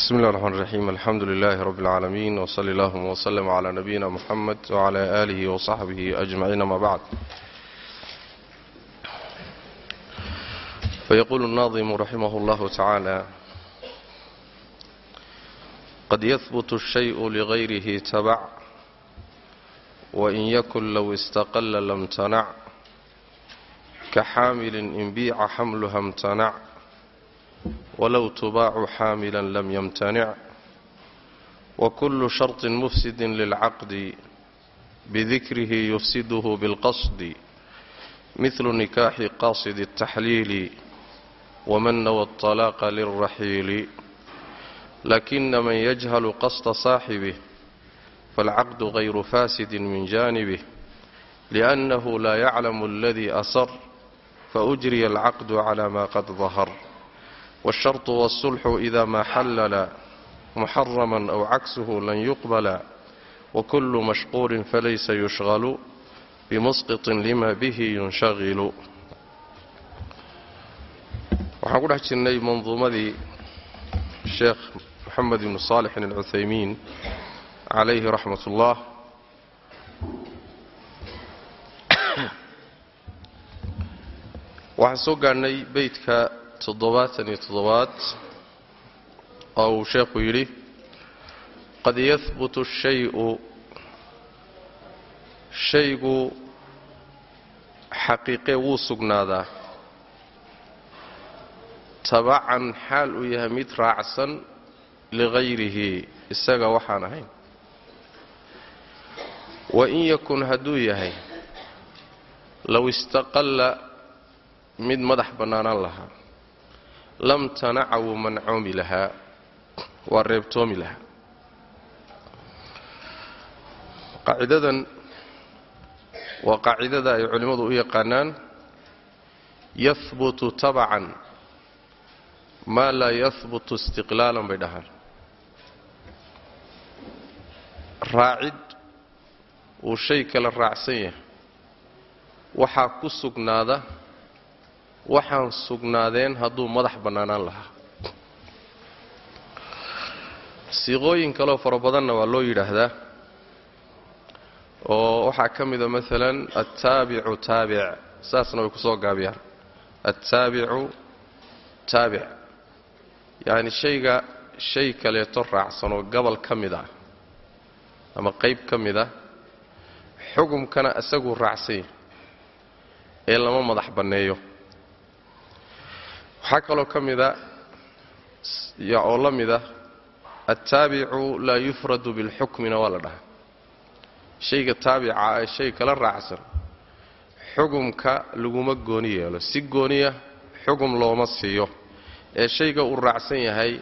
bsmi اllah الرحmn الرaxيim alxamdu لlh rb العaalamiin وصli اllهma وslm عlى nabiyina mxamed وعlى آlih وصaxbih أجmaعiin ama bعd fayqul الnaظim raximah اllah taعaalى qad yhbt الشhayء lغayrih tabc وin ykun low اstaqla lam tanac kaxaamil in biica xamlha اmtanac wlow tubaacu xaamila lam ymtanic wakulu sharطi mufsidi lilcaqdi bidikrihi yufsidhu bilqasdi mihlu nikaaxi qaasidi الtaxliili waman nawa الطalaaqa lilraxiili lakina man yajhalu qasda saaxibih falcaqdu غayru faasidi min janibih liأnnahu la yaclamu اladi asar faujriya alcaqdu clى ma qad dahar والشhرط والصلح إذا ma xللا محرما أو عكسه لن يقبلا وكل مشقول فليس يشغل بمسقط لma bه ينشغل waxaan ku dhex jirnay manduumadii sheekh moxamed بن صالح العuthaymiin عalayhi رaxmaة الlah waxaan soo gaadhnay beytka toddobaatan iyo toddobaad oo uu sheekhu yidhi qad yahbutu shayu shaygu xaqiiqee wuu sugnaadaa. Tabacan xaal uu yahay mid raacsan ligayrihi isaga waxaan ahayn. Wain yakun hadduu yahay low istaqalla mid madax bannaanaan lahaa lam tanaca wuu mancoomi lahaa waa reebtoomi lahaa. Qaacidadan waa qaacidada ay culimmadu u yaqaanaan yahbutu tabacan maa laa yahbutu istiqlaalan bay dhahaan. Raacid uu shay kala raacsan yahay waxaa ku sugnaada waxaan sugnaadeen hadduu madax bannaanaan lahaa. Siiqooyin kaleo fara badanna waa loo yidhaahdaa oo waxaa ka mida maalan attaabicu taabic saasna way ku soo gaabiyaan. Attaabicu taabic yacni shayga shay kaleeto raacsan oo gobol ka mid ah ama qayb ka mid ah xukumkana isaguu raacsan yahay ee lama madax banneeyo waxaa kaloo ka mida oo la mida attaabicu laa yufradu bilxukmina waa la dhahaa. Shayga taabica ee shay kala raacsan xugumka laguma gooni yeelo. Si gooniya xugum looma siiyo. Ee shayga uu raacsan yahay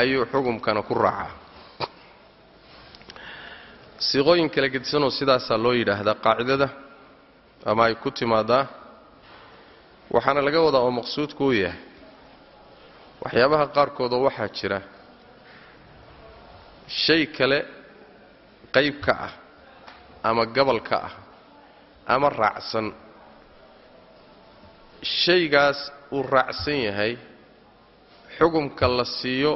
ayuu xugumkana ku raacaa. Siiqooyin kala gedisanoo sidaasaa loo yidhaahdaa qaacidada ama ay ku timaadaa waxaana laga wadaa oo maqsuudku uu yahay. Waxyaabaha qaarkoodoo waxaa jira shay kale qayb ka ah ama gobol ka ah ama raacsan. Shaygaas uu raacsan yahay xugumka la siiyo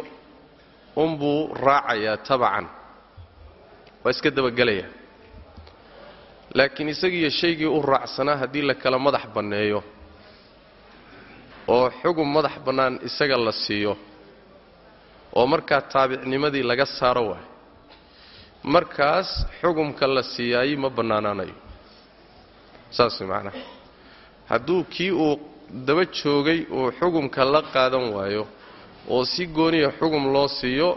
unbuu raacayaa tabacan waa iska dabagelayaa laakiin isagiiyo shaygii u raacsanaa haddii la kala madax banneeyo oo xugum madax bannaan isaga la siiyo oo markaa taabicnimadii laga saaro waayo markaas xugumka la siiyaayi ma bannaanaanayo. Saas macnaha. Hadduu kii uu daba joogay uu xugumka la qaadan waayo oo si gooniya xugum loo siiyo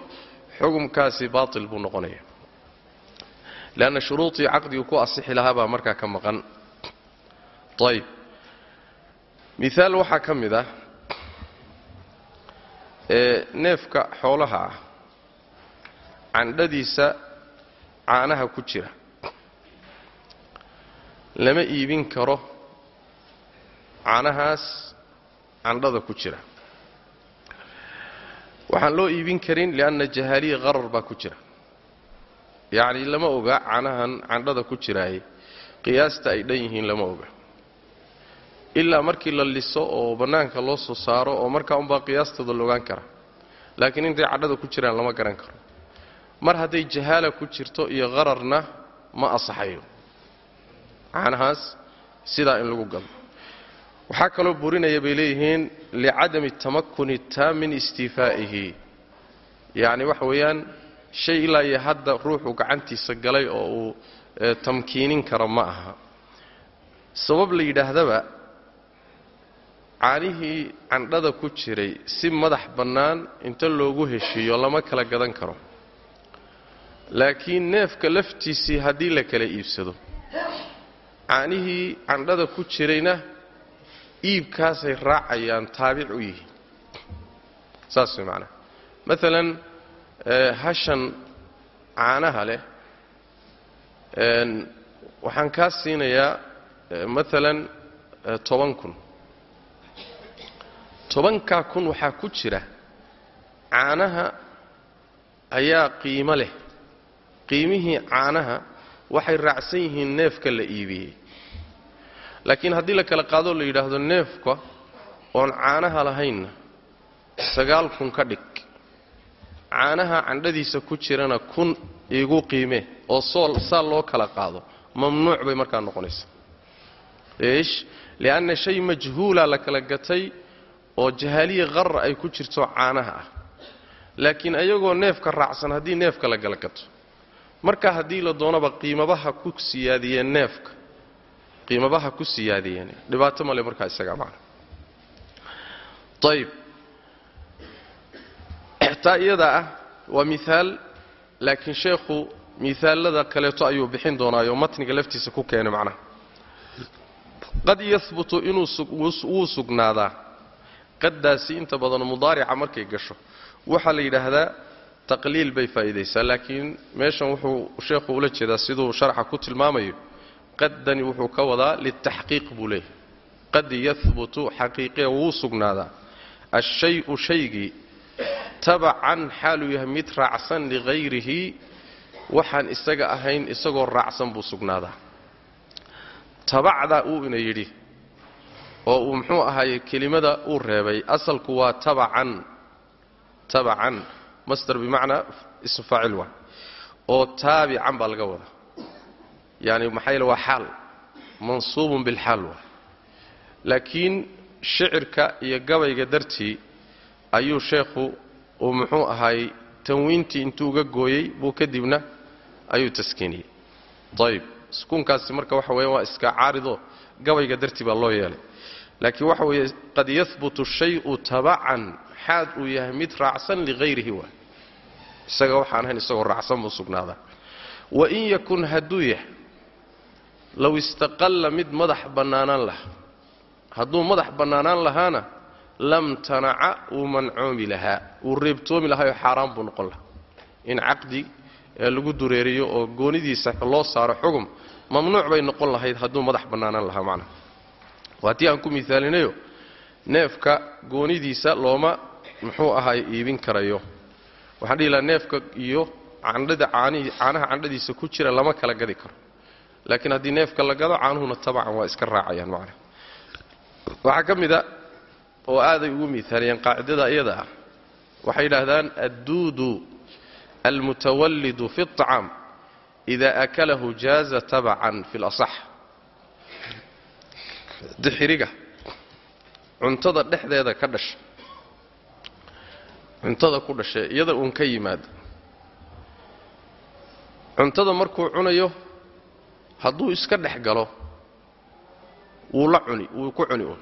xugumkaasi baatil buu noqonaya. Leanna shuruudii caqdigu ku asixi lahaa baa markaa ka maqan. Ayb miaal waxaa ka mid ah ee neefka xoolaha ah candhadiisa caanaha ku jira lama iibin karo caanahaas candhada ku jira. Waxaan loo iibin karin lianna jahaaliya qarar baa ku jira. Yacni lama oga caanahan candhada ku jiraaye qiyaasta ay dhan yihiin lama oga ilaa markii la liso oo bannaanka loo soo saaro oo markaa unbaa qiyaastooda la ogaan kara. Laakiin intay cadhada ku jiraan lama garan karo. Mar hadday jahaala ku jirto iyo qararna ma asaxayo macnahaas sidaa in lagu galo. Waxaa kaloo burinaya bay leeyihiin licadami tamakuni taam min istiifaa'ihi yacni waxa weeyaan shay ilaa iyo hadda ruuxu gacantiisa galay oo uu tamkiinin karo ma aha. Sabab la yidhaahdaba caanihii candhada ku jiray si madax bannaan inta loogu heshiiyo lama kala gadan karo. Laakiin neefka laftiisii haddii la kala iibsado caanihii candhada ku jirayna iibkaasay raacayaan taabic u yihiin. Saas way macnaha maalan hashan caanaha leh waxaan kaa siinayaa maalan toban kun tobankaa kun waxaa ku jira caanaha ayaa qiimo leh. Qiimihii caanaha waxay raacsan yihiin neefka la iibiyey. Laakiin haddii la kala qaadoo la yidhaahdo neefka oon caanaha lahaynna sagaal kun ka dhig. Caanaha candhadiisa ku jirana kun iigu qiime oo sool saa loo kala qaado. Mamnuuc bay markaa noqonaysaa. Eesh lianna shay majhuula la kala gatay oo jahaaliya qarra ay ku jirto caanaha ah. Laakiin ayagoo neefka raacsan haddii neefka la kala gato marka haddii la doonaba qiimabaha ku siyaadiyeen neefka qiimabaha ku siyaadiyeen dhibaato male markaa isagaa macna ayib taa iyadaa ah waa miaal laakiin sheekhu miaalada kaleeto ayuu bixin doonaayo matniga laftiisa ku keenay macnaha. Qad yahbutu inuu wuu sugnaadaa qaddaasi inta badan mudaarica markay gasho waxaa la yidhaahdaa taqliil bay faa'iidaysaa laakiin meeshan wuxuu sheekhu ula jeedaa siduu sharxa ku tilmaamayo qaddani wuxuu ka wadaa liltaxqiiq buu leeyahy qad yahbutu xaqiiqiya wuu sugnaadaa. Ashayu shaygii tabacan xaaluu yahay mid raacsan ligayrihi waxaan isaga ahayn isagoo raacsan buu sugnaadaa. Tabacda uu ina yidhi oo uu muxuu ahaaye kelimada uu reebay asalku waa tabacan tabacan masdar bimacnaa ism faacil waa oo taabican baa laga wadaa. Yaani maxaa yeele waa xaal mansuubun bilxaal waa. Laakiin shicirka iyo gabayga dartii ayuu sheekhu uu muxuu ahaayey tanwiintii intuu uga gooyey buu kadibna ayuu taskiiniyey. Ayib sukuunkaasi marka waxa weeyaan waa iska caarido gabayga dartii baa loo yeelay laakiin waxa weeye qad yahbutu shayu tabacan xaad uu yahay mid raacsan ligayrihi waa. Isaga waxaan ahayn isagoo raacsan buu sugnaadaa. Wain yakun hadduu yahay low istaqalla mid madax bannaanaan lahaa hadduu madax bannaanaan lahaana lam tanaca wuu mancoomi lahaa wuu reebtoomi lahaayoo xaaraan buu noqon lahaa. In caqdi lagu dureeriyo oo goonidiisa loo saaro xugum mamnuuc bay noqon lahayd hadduu madax bannaanaan lahaa macnaha waa tii aan ku miaalinayo neefka goonidiisa looma muxuu ahaay iibin karayo waxaan dhihi lahaa neefka iyo candhada caanihi caanaha candhadiisa ku jira lama kala gadi karo laakiin haddii neefka la gado caanuhuna tabacan waa iska raacayaan macnaha waxaa ka mid a oo aaday ugu miaaliyeen qaacidada iyada ah waxay yidhaahdaan adduudu almutawallidu fi اطcaam ida akalahu jaaza tabacan fi اlasax dixiriga. Cuntada dhexdeeda ka dhasha. Cuntada ku dhashay iyada uun ka yimaada cuntada markuu cunayo hadduu iska dhex galo wuu la cuni wuu ku cuni uun.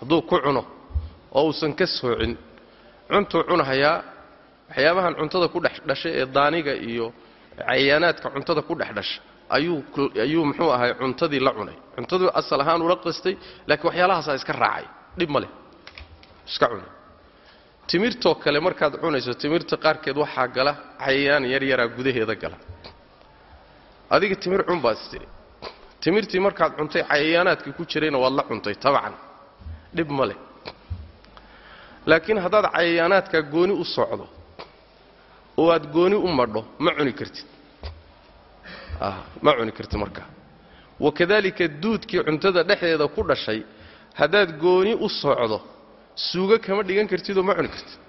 Hadduu ku cuno oo uusan ka soocin cuntuu cunahayaa waxyaabahan cuntada ku dhex dhashay ee daaniga iyo cayaanaadka cuntada ku dhex dhasha ayuu muxuu ahay cuntadii la cunay. Cuntaduu asal ahaan ula qastay laakiin waxyaalahaasaa iska raacay. Dhib ma leh. Iska cuni. Timirtoo kale markaad cunayso timirta qaarkeed waxaa gala cayayaan yaryaraa gudaheeda gala. Adiga timir cun baad istiri timirtii markaad cuntay cayayaanaadkii ku jirayna waad la cuntay tabcan dhib ma leh. Laakiin haddaad cayayaanaadkaa gooni u socdo oo aad gooni u madho ma cuni kartid ma cuni kartid markaa wakadaalika duudkii cuntada dhexdeeda ku dhashay haddaad gooni u socdo suugo kama dhigan kartidoo ma cuni kartid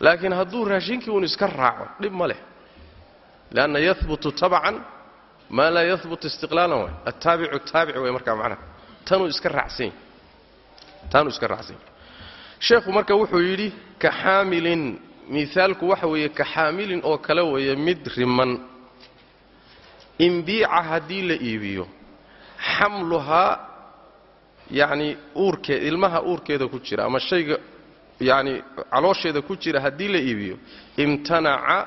laakiin hadduu raashinkii uun iska raaco dhib ma leh. Lianna yahbutu tabcan maa laa yahbutu istiqlaalan waay. Attaabicu taabic way markaa macnaha. Tanuu iska raacsan yahy iska raacsan sheekhu marka wuxuu yidhi ka xaamilin. Miaalku waxa weeye ka xaamilin oo kale weeye mid riman imbiica haddii la iibiyo xamluhaa yacni uurkeed ilmaha uurkeeda ku jira ama shayga yacni caloosheeda ku jira haddii la iibiyo imtanaca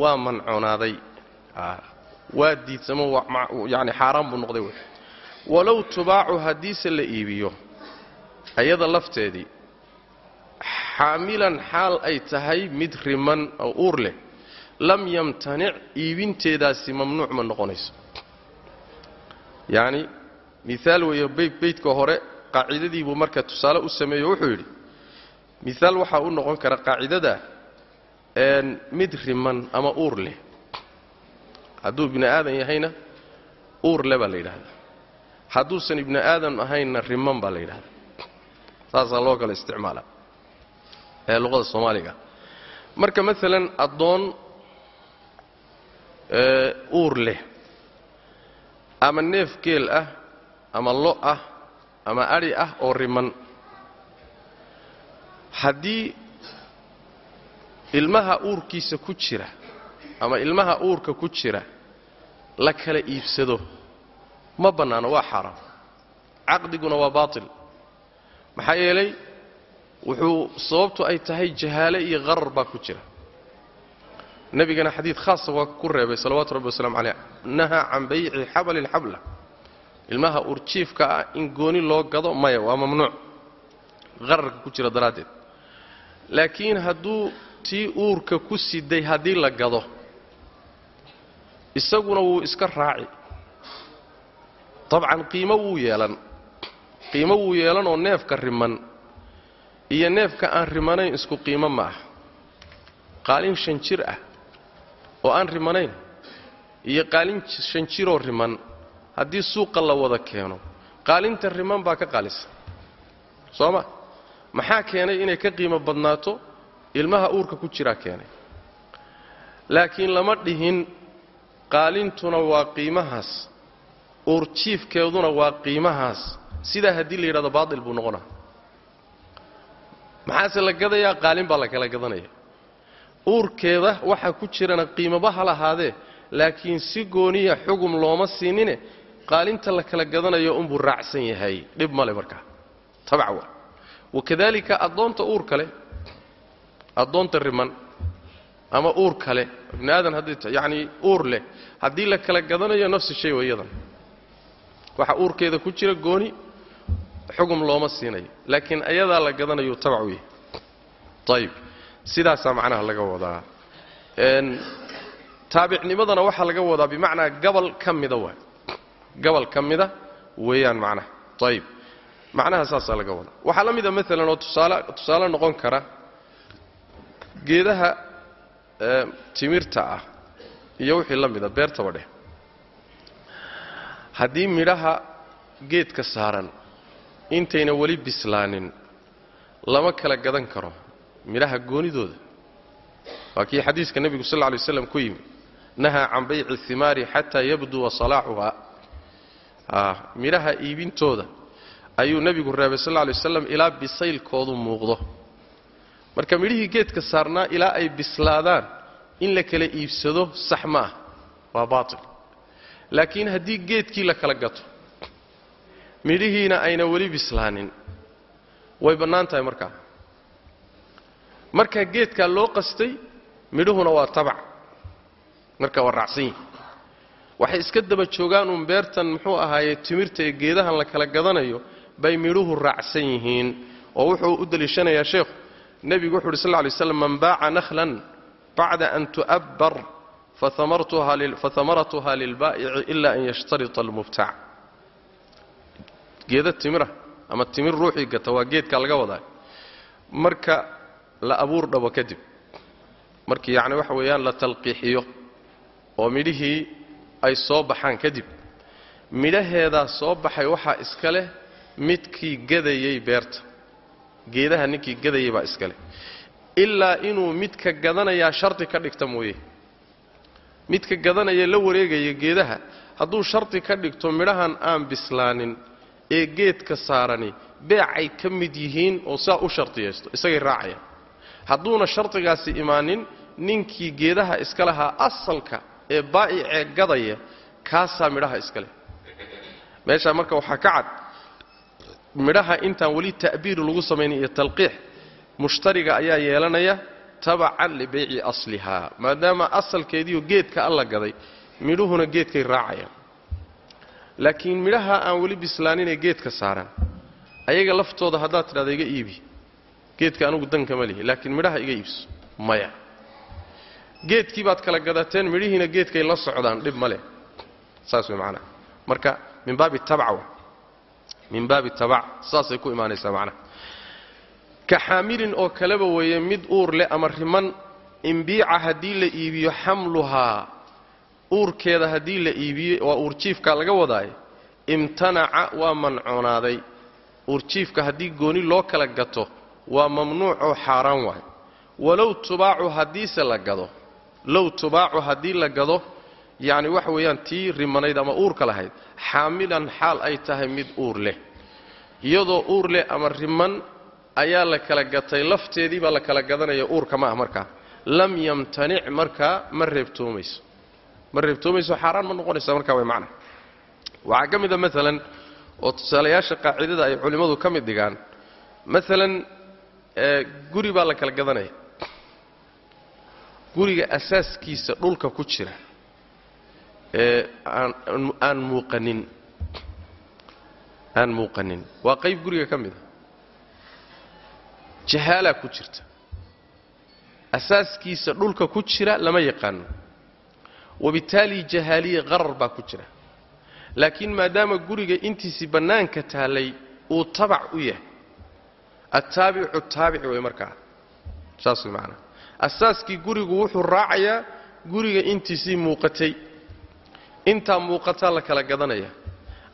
waa manconaaday waa diidsamo yani xaaraan buu noqday walow tubaacu haddiise la iibiyo ayada lafteedii xaamilan xaal ay tahay mid riman oo uur leh lam yamtanic iibinteedaasi mamnuuc ma noqonayso. Yacni miaal weeye beydka hore qaacidadii buu marka tusaale u sameeyo wuxuu yidhi miaal waxaa u noqon kara qaacidada mid riman ama uur leh. Hadduu ibni aadan yahayna uur le baa la yidhaahdaa. Hadduusan ibni aadan ahaynna riman baa la yidhahdaa saasaa loo kala isticmaala ee luqada soomaaliga. Marka maalan addoon uur leh. Ama neef geel ah ama lo ah ama adhi ah oo riman. Haddii ilmaha uurkiisa ku jira ama ilmaha uurka ku jira la kala iibsado ma bannaano waa xaaraam caqdiguna waa baatil. Maxaa yeelay wuxuu sababtu ay tahay jahaale iyo qarar baa ku jira nebigana xadiid khaasa waa ku reebay salawaatu rabbi wasalaamu caleyh nahaa can bayci xabali lxabla. Ilmaha uurjiifka ah in gooni loo gado maya waa mamnuuc. Qararka ku jira daraaddeed. Laakiin hadduu tii uurka ku siday haddii la gado isaguna wuu iska raaci. Dabcan qiimo wuu yeelan. Qiimo wuu yeelan oo neefka riman. Iyo neefka aan rimanayn isku qiimo ma ah qaalin shan jir ah oo aan rimanayn iyo qaalin shan jiroo riman haddii suuqa la wada keeno. Qaalinta riman baa ka qaalisa. Soo ma? Maxaa keenay inay ka qiimo badnaato? Ilmaha uurka ku jiraa keenay. Laakiin lama dhihin qaalintuna waa qiimahaas. Uurjiifkeeduna waa qiimahaas. Sidaa haddii la yidhahdo baatil buu noqonaa. Maxaase la gadayaa? Qaalin baa la kala gadanaya uurkeeda waxaa ku jirana qiimaba ha lahaadee laakiin si gooniya xugum looma siinine qaalinta la kala gadanayo unbuu raacsan yahay. Dhib male markaa tabac waa wakadalika addoonta uur kale addoonta riman ama uur kale ibni aadan haddii yacnii uur leh haddii la kala gadanayo nafsi shay wa iyadan uurkeeda ku jira gooni xugum looma siinayo laakiin ayadaa la gadanayu tabac u yahay ayib sidaasaa macnaha laga wadaa. Taabicnimadana waxaa laga wadaa bimacnaa gabal ka mida waay. Gabal ka mida weeyaan macnaha. Ayib macnaha saasaa laga wadaa. Waxaa la mida maalan oo tusaale noqon kara geedaha timirta ah iyo wixii la mida beertaba dheh haddii midhaha geedka saaran intayna weli bislaanin lama kala gadan karo midhaha goonidooda. Waa kii xadiiska nebigu sal lla lay waslam ku yimi nahaa can bayci himaari xataa yabduwa salaaxuhaa midhaha iibintooda ayuu nebigu reebay sal lla lay waslam ilaa bisaylkoodu muuqdo. Marka midhihii geedka saarnaa ilaa ay bislaadaan in la kala iibsado sax ma ah. Waa baatil. Laakiin haddii geedkii la kala gato midhihiina ayna weli bislaanin way bannaan tahay markaa markaa geedkaa loo qastay midhuhuna waa tabac. Marka waa raacsan yihi waxay iska daba joogaan uun beertan muxuu ahaaye timirta ee geedahan la kala gadanayo bay midhuhu raacsan yihiin. Oo wuxuu u deliishanayaa sheekhu nebigu wuxu uhi sal ly slam man baaca nakhlan bacda an tu'abbar fahamaratuha lilbaa'ici ila an yashtarita almubtac geeda timira ama timir ruuxii gata waa geedkaa laga wadaa. Marka la abuur dhabo kadib. Markii yacni waxa weeyaan la talqiixiyo oo midhihii ay soo baxaan kadib midhaheedaa soo baxay waxaa iska leh midkii gadayey beerta. Geedaha ninkii gadayey baa iska leh. Ilaa inuu midka gadanayaa shardi ka dhigta mooye. Midka gadanaya la wareegaya geedaha hadduu shardi ka dhigto midhahan aan bislaanin ee geedka saarani beecay ka mid yihiin oo saa u shardiyaysto isagay raacayaan hadduuna shardigaasi imaanin ninkii geedaha iska lahaa asalka ee baa'icee gadaya kaasaa midhaha iska leh. Meeshaa marka waxaa ka cad midhaha intaan weli ta'biir lagu samaynin iyo talqiix mushtariga ayaa yeelanaya tabacan libeyci aslihaa maadaama asalkeediiyo geedka alla gaday midhuhuna geedkay raacayaan. Laakiin midhaha aan weli bislaaninee geedka saaraan ayaga laftooda haddaad tidhahda iga iibi geedka anugu danka ma lihi laakiin midhaha iga iibso maya. Geedkii baad kala gadateen midhihiina geedkay la socdaan dhib ma leh. Saas way macanaha marka min baabi tabc min baabi tabac saasay ku imaanaysaa macnaha ka xaamilin oo kaleba weeye mid uur leh ama riman imbiica haddii la iibiyo xamluhaa uurkeeda haddii la iibiyo waa uurjiifka laga wadaaye imtanaca waa mancoonaaday uurjiifka haddii gooni loo kala gato waa mamnuuc oo xaaraan waay. Walow tubaacu haddiise la gado low tubaacu haddii la gado yacni waxa weeyaan tii rimanayd ama uurka lahayd xaamilan xaal ay tahay mid uur leh. Iyadoo uur leh ama riman ayaa la kala gatay lafteedii baa la kala gadanaya uurka ma ah markaa lam yamtanic markaa ma reebtoomayso. Ma reebtoomayso xaaraan ma noqonaysa markaa way macna. Waxaa ka mida maalan oo tusaalayaasha qaacidada ay culimmadu ka mid dhigaan. Maalan guri baa la kala gadanaya. Guriga asaaskiisa dhulka ku jira ee aan muuqanin. Aan muuqanin. Waa qayb guriga ka mida jahaalaa ku jirta. Asaaskiisa dhulka ku jira lama yaqaano. Wabittaali jahaaliya qarar baa ku jira. Laakiin maadaama guriga intiisii bannaanka taallay uu tabac u yahay attaabicu taabici way markaa. Saas macanaha asaaskii gurigu wuxuu raacayaa guriga intiisii muuqatay. Intaa muuqataa la kala gadanaya.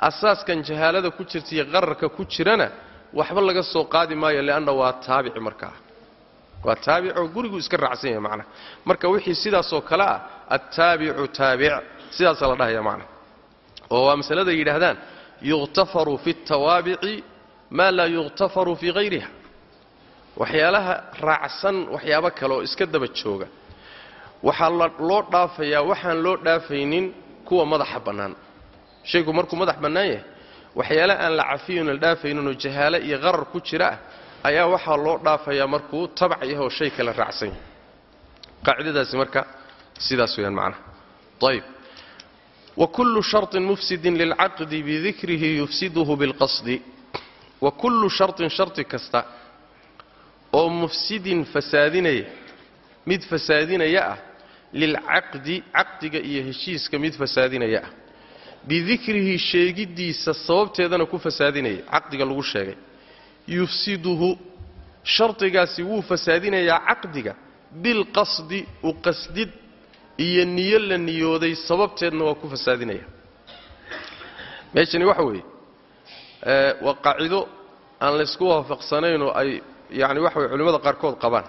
Asaaskan jahaalada ku jirta iyo qararka ku jirana waxba laga soo qaadi maayo leanna waa taabici markaa. Waa taabic oo gurigu iska raacsan yahay macnaha marka wixii sidaasoo kale ah attaabicu taabic sidaasaa la dhahaya macnaha oo waa masalada yidhaahdaan yukhtafaru fi اtawaabici maa laa yukhtafaru fii hayriha waxyaalaha raacsan waxyaabo kale oo iska daba jooga. Waxaa loo dhaafayaa waxaan loo dhaafaynin kuwa madaxa bannaan. Shaygu markuu madax bannaan yahay waxyaale aan la cafiyin la dhaafayninoo jahaale iyo qarar ku jira ah ayaa waxaa loo dhaafayaa markuu tabac yahay oo shay kale raacsan yahay. Qaacidadaasi marka sidaas weyaan macnaha ayb wakullu sharطin mufsidin lilcaqdi bidikrihi yufsiduhu bilqasdi wa kullu sharطin sharti kasta. Oo mufsidin fasaadinaya mid fasaadinaya ah. Lilcaqdi caqdiga iyo heshiiska mid fasaadinaya ah. Bidikrihi sheegiddiisa sababteedana ku fasaadinaya caqdiga lagu sheegay. Yufsiduhu shardigaasi wuu fasaadinayaa caqdiga. Bilqasdi u qasdid iyo niyo la niyooday sababteedna waa ku fasaadinaya. Meeshani waxa weeye waa qaacido aan laysku waafaqsanayn oo ay yacni waxa weye culimmada qaarkood qabaan.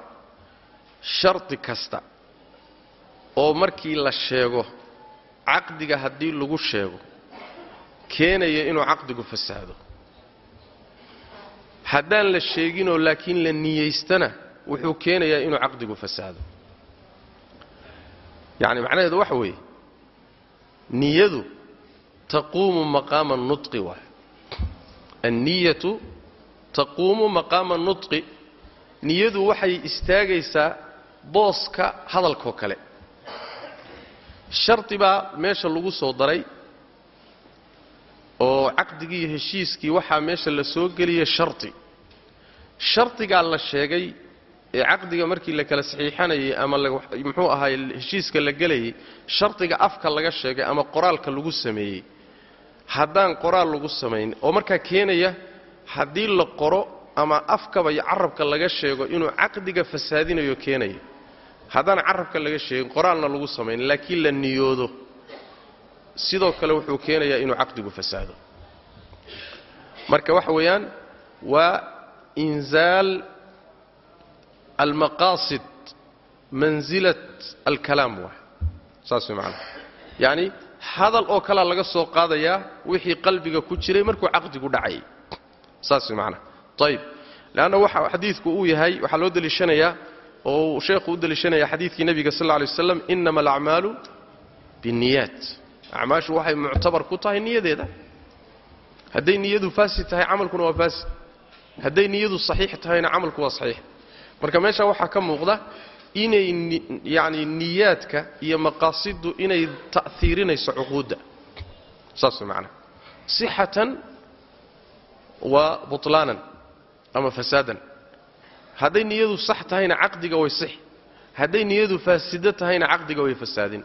Shardi kasta oo markii la sheego caqdiga haddii lagu sheego keenaya inuu caqdigu fasaado. Haddaan la sheeginoo laakiin la niyaystana wuxuu keenayaa inuu caqdigu fasaado. Yacni macnaheedu waxa weeye niyadu taquumu maqaama nutqi waay anniyatu taquumu maqaama nutqi niyadu waxay istaagaysaa booska hadalkoo kale shardi baa meesha lagu soo daray oo caqdigii heshiiskii waxaa meesha la soo geliyay shardi shardigaa la sheegay ee caqdiga markii la kala saxiixanayay ama muxuu ahaay heshiiska la gelayay shardiga afka laga sheegay ama qoraalka lagu sameeyey haddaan qoraal lagu samayn oo markaa keenaya haddii la qoro ama afkaba iyo carabka laga sheego inuu caqdiga fasaadinayo keenaya. Haddaan carabka laga sheegin qoraalna lagu samayn laakiin la niyoodo. Sidoo kale wuxuu keenayaa inuu caqdigu fasaado. Marka waxa weeyaan waa inzaal almaqaasid mansilat alkalaam waay saas way macanaha yacni hadal oo kalea laga soo qaadayaa wixii qalbiga ku jiray markuu caqdigu dhacayay saas way macanaha ayib leanna waxa xadiidku uu yahay waxaa loo deliishanayaa oo uu sheekhu u deliishanaya xadiidkii nebiga sal lla alay waslam inama alacmaalu binniyaat. Acmaashu waxay muctabar ku tahay niyadeeda. Hadday niyadu faasid tahay camalkuna waa faasid. Hadday niyadu saxiix tahayna camalku waa saxiix. Marka meesha waxaa ka muuqda inay yacni niyaadka iyo maqaasiddu inay ta'hiirinayso cuquudda. Saas way macanaha sixatan wa butlaanan ama fasaadan. Hadday niyadu sax tahayna caqdiga way six hadday niyadu faasido tahayna caqdiga way fasaadin.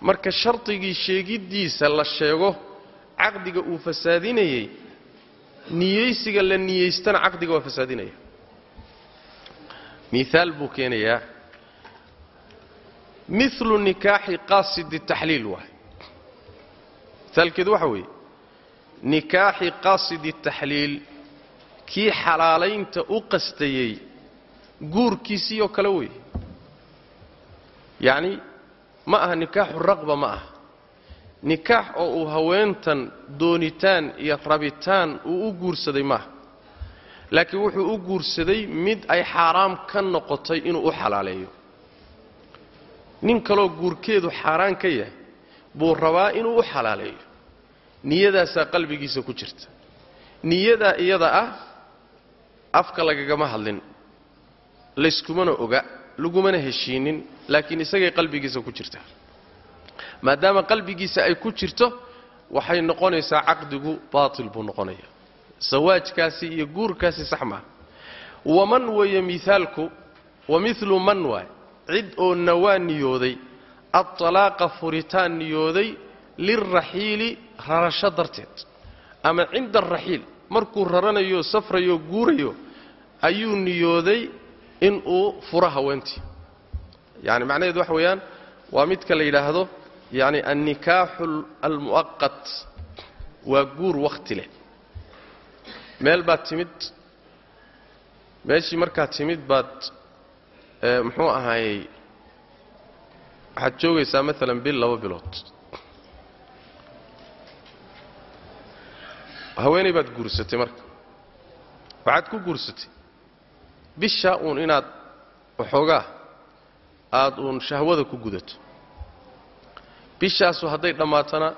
Marka shardigii sheegiddiisa la sheego caqdiga uu fasaadinayey niyeysiga la niyeystana caqdiga waa fasaadinaya miaal buu keenayaa milu nikaaxi qaasidi taxliil waay. Miaalkeedu waxa weeye nikaaxi qaasidi taxliil kii xalaalaynta u qastayey guurkiisii oo kale weeye. Yacni ma aha nikaaxu raqba ma aha. Nikaax oo uu haweentan doonitaan iyo rabitaan uu u guursaday maaha laakiin wuxuu u guursaday mid ay xaaraam ka noqotay inuu u xalaaleeyo. Nin kaloo guurkeedu xaaraan ka yahay buu rabaa inuu u xalaaleeyo. Niyadaasaa qalbigiisa ku jirta. Niyadaa iyada ah afka lagagama hadlin layskumana oga lagumana heshiinin laakiin isagay qalbigiisa ku jirtaa maadaama qalbigiisa ay ku jirto waxay noqonaysaa caqdigu baatil buu noqonaya sawaajkaasi iyo guurkaasi sax maaha waman weeye miaalku wa milu man waay cid oo nawaa niyooday aطalaaqa furitaan niyooday lilraxiili rarasho darteed. Ama cinda araxiil markuu raranayo safrayo guurayo ayuu niyooday inuu furo haweentii. Yani macnaheedu waxa weeyaan waa midka la yidhaahdo yani annikaaxu almu'aqat waa guur wakhti leh meel baad timid? Meeshii markaad timid baad muxuu ahaayey waxaad joogaysaa maalan bil laba bilood. Haweenay baad guursatay marka. Waxaad ku guursatay. Bisha uun inaad waxoogaa aad uun shahwada ku gudato. Bishaasu hadday dhammaatana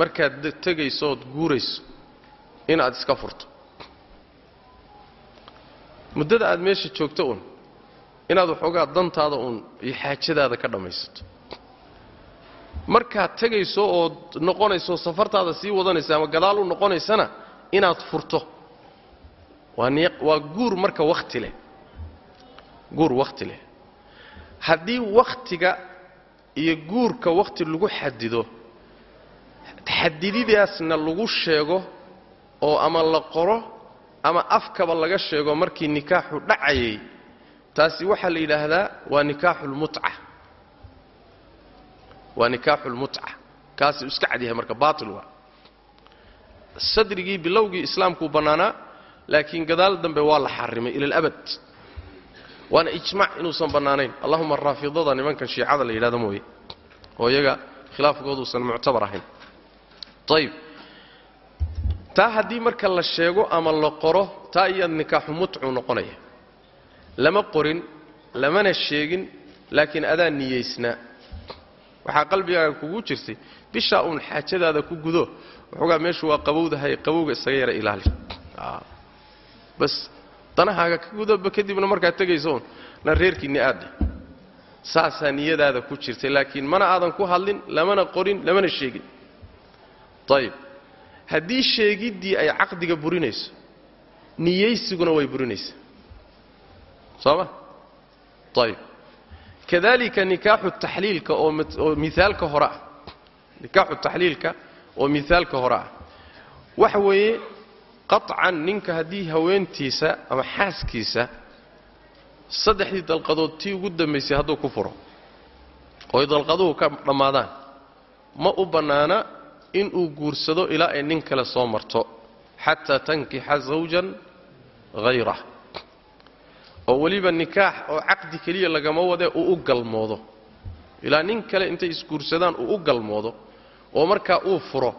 markaad tegayso ood guurayso inaad iska furto muddada aad meesha joogto uun inaad waxoogaa dantaada uun iyo xaajadaada ka dhammaysato markaad tegayso ood noqonayso safartaada sii wadanaysa ama gadaal u noqonaysana inaad furto. Waa guur marka wakhti leh. Guur wakhti leh. Haddii wakhtiga iyo guurka wakhti lagu xadido xadididaasna lagu sheego oo ama la qoro ama afkaba laga sheego markii nikaaxu dhacayay taasi waxaa la yidhaahdaa waa nikaaxulmutca waa nikaaxulmutca kaasuu iska cadyahay marka baatil waa. Sadrigii bilowgii islaamkuu bannaanaa laakiin gadaal dambe waa la xarimay ila alabad waana ijmac inuusan bannaanayn. Allahuma raafidada nimankan shiicada la yidhahdo mooye. Oo iyaga khilaafkooduusan muctabar ahayn. Ayib taa haddii marka la sheego ama la qoro taa iyaad nikaaxu mutcuu noqonaya. Lama qorin lamana sheegin laakiin adaa niyaysnaa waxaa qalbigaaga kugu jirtay bishaa uun xaajadaada ku gudo waxoogaa meeshu waa qabowdahay qabowga isaga yara ilaali. Bas danahaaga ka gudoba kadibna markaad tegayso un na reerkiinni aadde saasaa niyadaada ku jirtay laakiin mana aadan ku hadlin lamana qorin lamana sheegin. Ayib haddii sheegiddii ay caqdiga burinayso niyaysiguna way burinaysaa. Soo ma ayib kadalika nikaaxu taxliilka oo miaalka hore ah. Nikaaxu taxliilka oo miaalka hore ah. Waxa weeye qaطcan ninka haddii haweentiisa ama xaaskiisa saddexdii dalqadood tii ugu dambaysay hadduu ku furo ooy dalqaduhu ka dhammaadaan ma u bannaana inuu guursado ilaa ay nin kale soo marto xataa tankixa zawjan hayrah oo weliba nikaax oo caqdi keliya lagama wadee uu u galmoodo. Ilaa nin kale intay isguursadaan uu u galmoodo oo markaa uu furo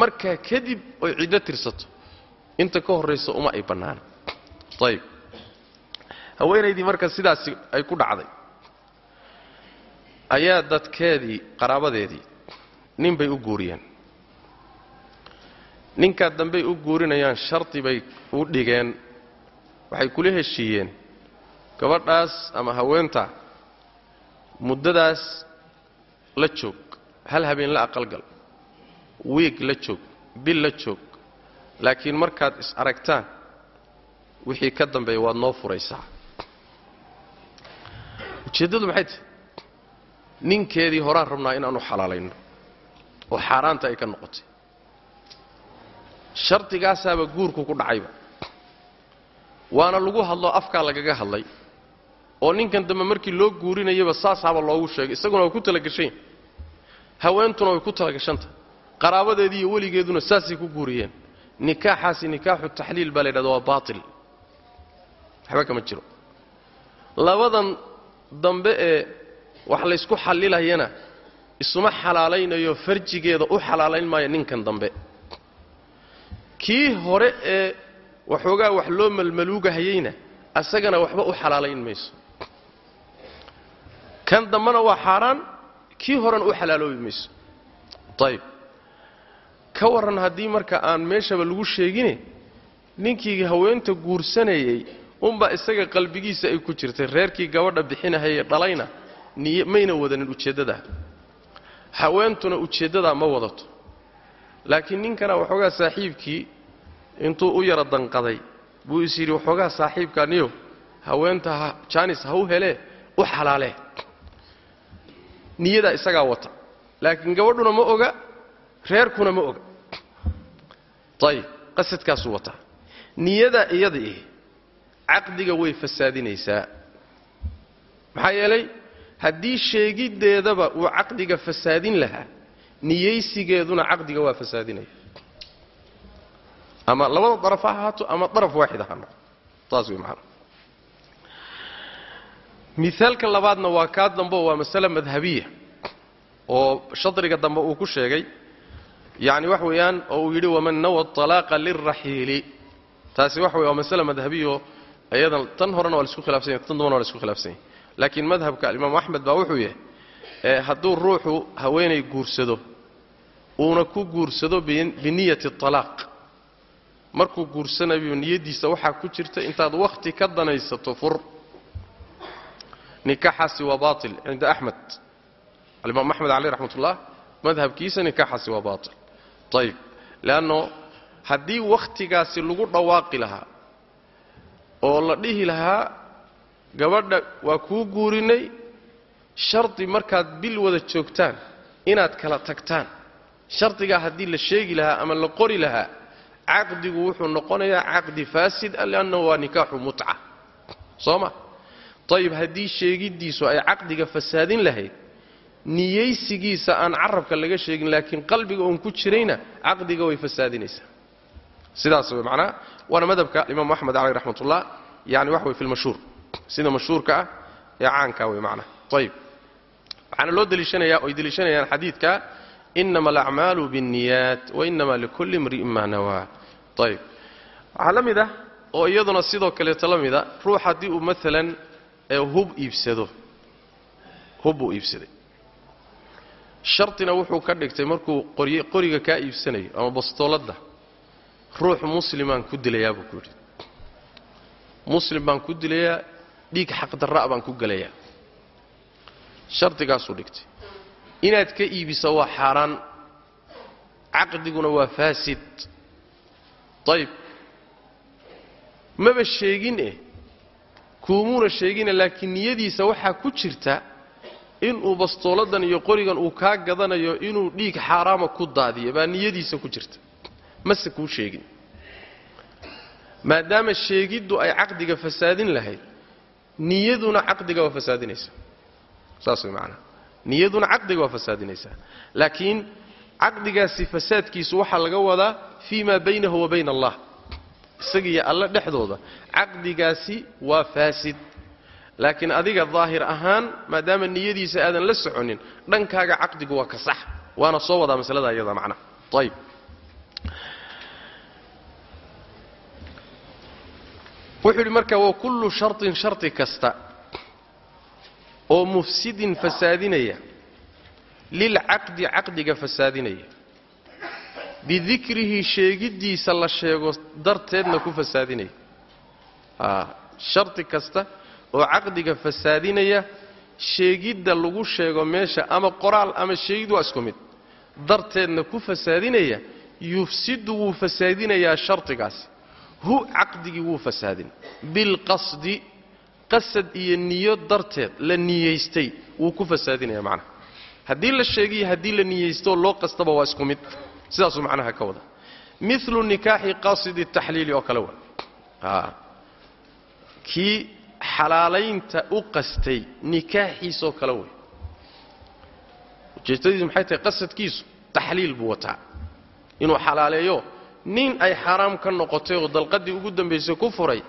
markaa kadib oy ciddo tirsato. Inta ka horraysa uma ay bannaana ayib haweenaydii marka sidaasi ay ku dhacday. Ayaa dadkeedii qaraabadeedii nin bay u guuriyeen ninkaa dambey u guurinayaan shardi bay u dhigeen waxay kula heshiiyeen gabadhaas ama haweenta muddadaas la joog hal habeen la aqalgal wiig la joog bil la joog laakiin markaad is aragtaan wixii ka dambeeya waad noo furaysaa. Ujeeddadu maxay tahay? Ninkeedii horaan rabnaa inaanu xalaalayno oo xaaraanta ay ka noqotay shardigaasaaba guurku ku dhacayba. Waana lagu hadloo afkaa lagaga hadlay. Oo ninkan dambe markii loo guurinayaba saasaaba loogu sheegay. Isaguna way ku talagashan haweentuna way ku talagashantahay qaraabadeedii iyo weligeeduna saasay ku guuriyeen. Nikaaxaasi nikaaxu taxliil baa la yidhahda waa baatil. Waxba kama jiro. Labadan dambe ee wax laysku xallilayana isuma xalaalaynayo farjigeeda u xalaalayn maayo ninkan dambe kii hore ee waxoogaa wax loo malmaluugahayeyna asagana waxba u xalaalayn mayso. Kan dambena waa xaaraan kii horena u xalaaloobi mayso. Ayib ka warran haddii marka aan meeshaba lagu sheegine ninkii haweenta guursanayey unbaa isaga qalbigiisa ay ku jirtay reerkii gabadha bixinahayee dhalayna mayna wadanin ujeeddadaa haweentuna ujeeddadaa ma wadato laakiin ninkana waxoogaa saaxiibkii intuu u yara danqaday. Buu is yidhi waxoogaa saaxiibkaaniyo haweenta ha jaanis ha u helee u xalaalee niyadaa isagaa wata. Laakiin gabadhuna ma oga reerkuna ma oga. Ayib qasadkaasuu wataa. Niyadaa iyada ih caqdiga way fasaadinaysaa. Maxaa yeelay haddii sheegiddeedaba uu caqdiga fasaadin lahaa niyaysigeeduna caqdiga waa fasaadinaya ama labada daraf ha ahaato ama daraf waaxid ha noqo taas way macana miaalka labaadna waa kaa dambo waa masale madhabiya oo shadriga dambe uu ku sheegay. Yani wax weeyaan oo uu yidhi waman nawa alaaqa lilraxiili taasi waxa wey waa masale madhabiyaoo iyadan tan horena waa la isku khilafsan yahy tan dambana waa la isku khilafsan yahy laakiin madhabka alimaamu axmed baa wuxuu yahay hadduu ruuxu haweenay guursado uuna ku guursado biniyati alaaq markuu guursanayo niyaddiisa waxaa ku jirta intaad wakhti ka danaysato fur. Nikaaxaasi waa baatil cinda axmed alimaam axmed caleyh raxmat ullah madhabkiisa nikaaxaasi waa baatil. Ayib leanno haddii wakhtigaasi lagu dhawaaqi lahaa oo la dhihi lahaa gabadha waa kuu guurinay shardi markaad bil wada joogtaan inaad kala tagtaan. Shardigaa haddii la sheegi lahaa ama la qori lahaa caqdigu wuxuu noqonayaa caqdi faasid a liannahu waa nikaaxu mutca. Soo ma? Ayib haddii sheegiddiisu ay caqdiga fasaadin lahayd niyaysigiisa aan carabka laga sheegin laakiin qalbiga uun ku jirayna caqdiga way fasaadinaysaa. Sidaas way macnaa. Waana madhabka imaamu axmed caleyh raxmatullah yani wax way fi lmashhuur sida mashhuurka ah ee caankaa wey macnaa. Ayib waxaana loo deliishanayaa oy deliishanayaan xadiidka inama alacmaalu biاnniyaat wainama likulli imri'in maa nawaa. Ayib waxaa la mid ah oo iyaduna sidoo kaleeto la mida ruux haddii uu maalan hub iibsado. Hub buu iibsaday. Shartina wuxuu ka dhigtay markuu qoriga kaa iibsanayo ama bastooladda ruux muslimaan ku dilayaa buu ku yidhi. Muslim baan ku dilayaa dhiig xaqdarra' baan ku gelayaa shardigaasuu dhigtay. Inaad ka iibiso waa xaaraan. Caqdiguna waa faasid. Ayib maba sheegin eh kuumuuna sheegine laakiin niyadiisa waxaa ku jirta inuu bastooladan iyo qorigan uu kaa gadanayo inuu dhiig xaaraama ku daadiyo. Baa niyadiisa ku jirta. Mase kuu sheegin. Maadaama sheegiddu ay caqdiga fasaadin lahayd niyaduna caqdiga waa fasaadinaysaa saas way macanaha niyaduna caqdiga waa fasaadinaysaa. Laakiin caqdigaasi fasaadkiisu waxaa laga wadaa fii maa baynahu wa bayna allah. Isagiiyo alle dhexdooda. Caqdigaasi waa faasid. Laakiin adiga daahir ahaan maadaama niyadiisa aadan la soconin dhankaaga caqdigu waa ka sax. Waana soo wadaa masalada iyada macnaha ayib wuxuu yidhi marka wa kullu sharطin shardi kasta oo mufsidin fasaadinaya. Lilcaqdi caqdiga fasaadinaya. Bidikrihi sheegiddiisa la sheego darteedna ku fasaadinaya. Shardi kasta oo caqdiga fasaadinaya sheegidda lagu sheego meesha ama qoraal ama sheegid waa isku mid. Darteedna ku fasaadinaya yufsidu wuu fasaadinayaa shardigaasi hu caqdigii wuu fasaadin. Bilqasdi qasad iyo niyo darteed la niyaystay wuu ku fasaadinaya macnaha. Haddii la sheegiyo haddii la niyaystooo loo qastaba waa isku mid. Sidaasuu macnaha ka wada. Milu nikaaxi qaasidi taxliili oo kale wa kii xalaalaynta u qastay nikaaxiisoo kale wey ujeeddadiisu maxay tahay? Qasadkiisu taxliil buu wataa. Inuu xalaaleeyo nin ay xaaraam ka noqotay oo dalqadii ugu dambaysay ku furay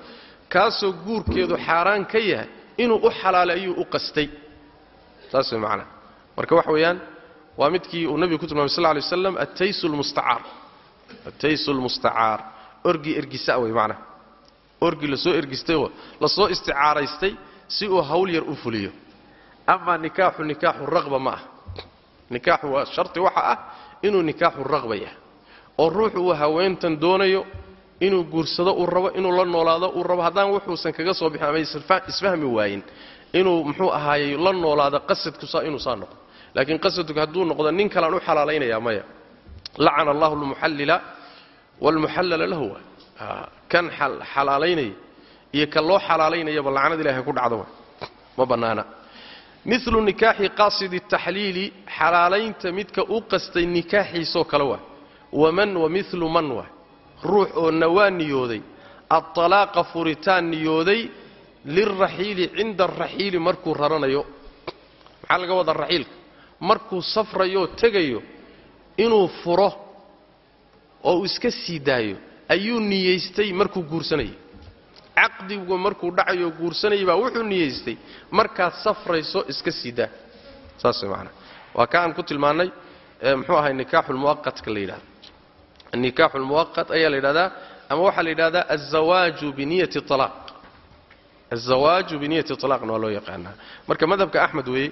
kaasoo guurkeedu xaaraan ka yahay inuu u xalaaleeyuu u qastay. Saas way macnaha marka waxa weeyaan waa midkii uu nebigu ku tilmamay sal lla lay waslam lmustacaar attaysu lmustacaar orgii ergisa wey macnaha orgi la soo ergistayoo la soo isticaaraystay si uu hawl yar u fuliyo. Amaa nikaaxu nikaaxu raqba ma ah. Nikaaxu waa sharti waxa ah inuu nikaaxu raqba yahay. Oo ruuxu uu haweentan doonayo inuu guursado uu rabo inuu la noolaado uu rabo haddaan wuxuusan kaga soo bixin ama isfahmi waayin inuu muxuu ahaayey la noolaado qasadku saa inuu saa noqdo. Laakiin qasadku hadduu noqdo nin kalaan u xalaalaynayaa maya. Lacana allahu almuxallila waalmuxallala lahu. Waay kan xalaalaynaya iyo kan loo xalaalaynayaba lacnad ilahay ku dhacdo ma bannaana. Milu nikaaxi qaasidi taxliili xalaalaynta midka u qastay nikaaxiisoo kale waa waman wa man waa ruux oo nawaa niyooday aطalaaqa furitaan niyooday lilraxiili cinda araxiili markuu raranayo. Maxaa laga wadaa raxiilka? Markuu safrayo tegayo inuu furo oo uu iska sii daayo ayuu niyaystay markuu guursanayay. Caqdigu markuu dhacayo guursanayay baa wuxuu niyaystay. Markaad safrayso iska sii daa. Saas way waa ka aan ku tilmaannay muxuu ahay nikaaxu lmuwaqatka la yidhahdo nikaaxu lmuwaqat ayaa la yidhahdaa ama waxaa la yidhahdaa azawaaju biniyati alaaq azawaaju biniyati alaaqna waa loo yaqaanaa marka madhabka axmed weeye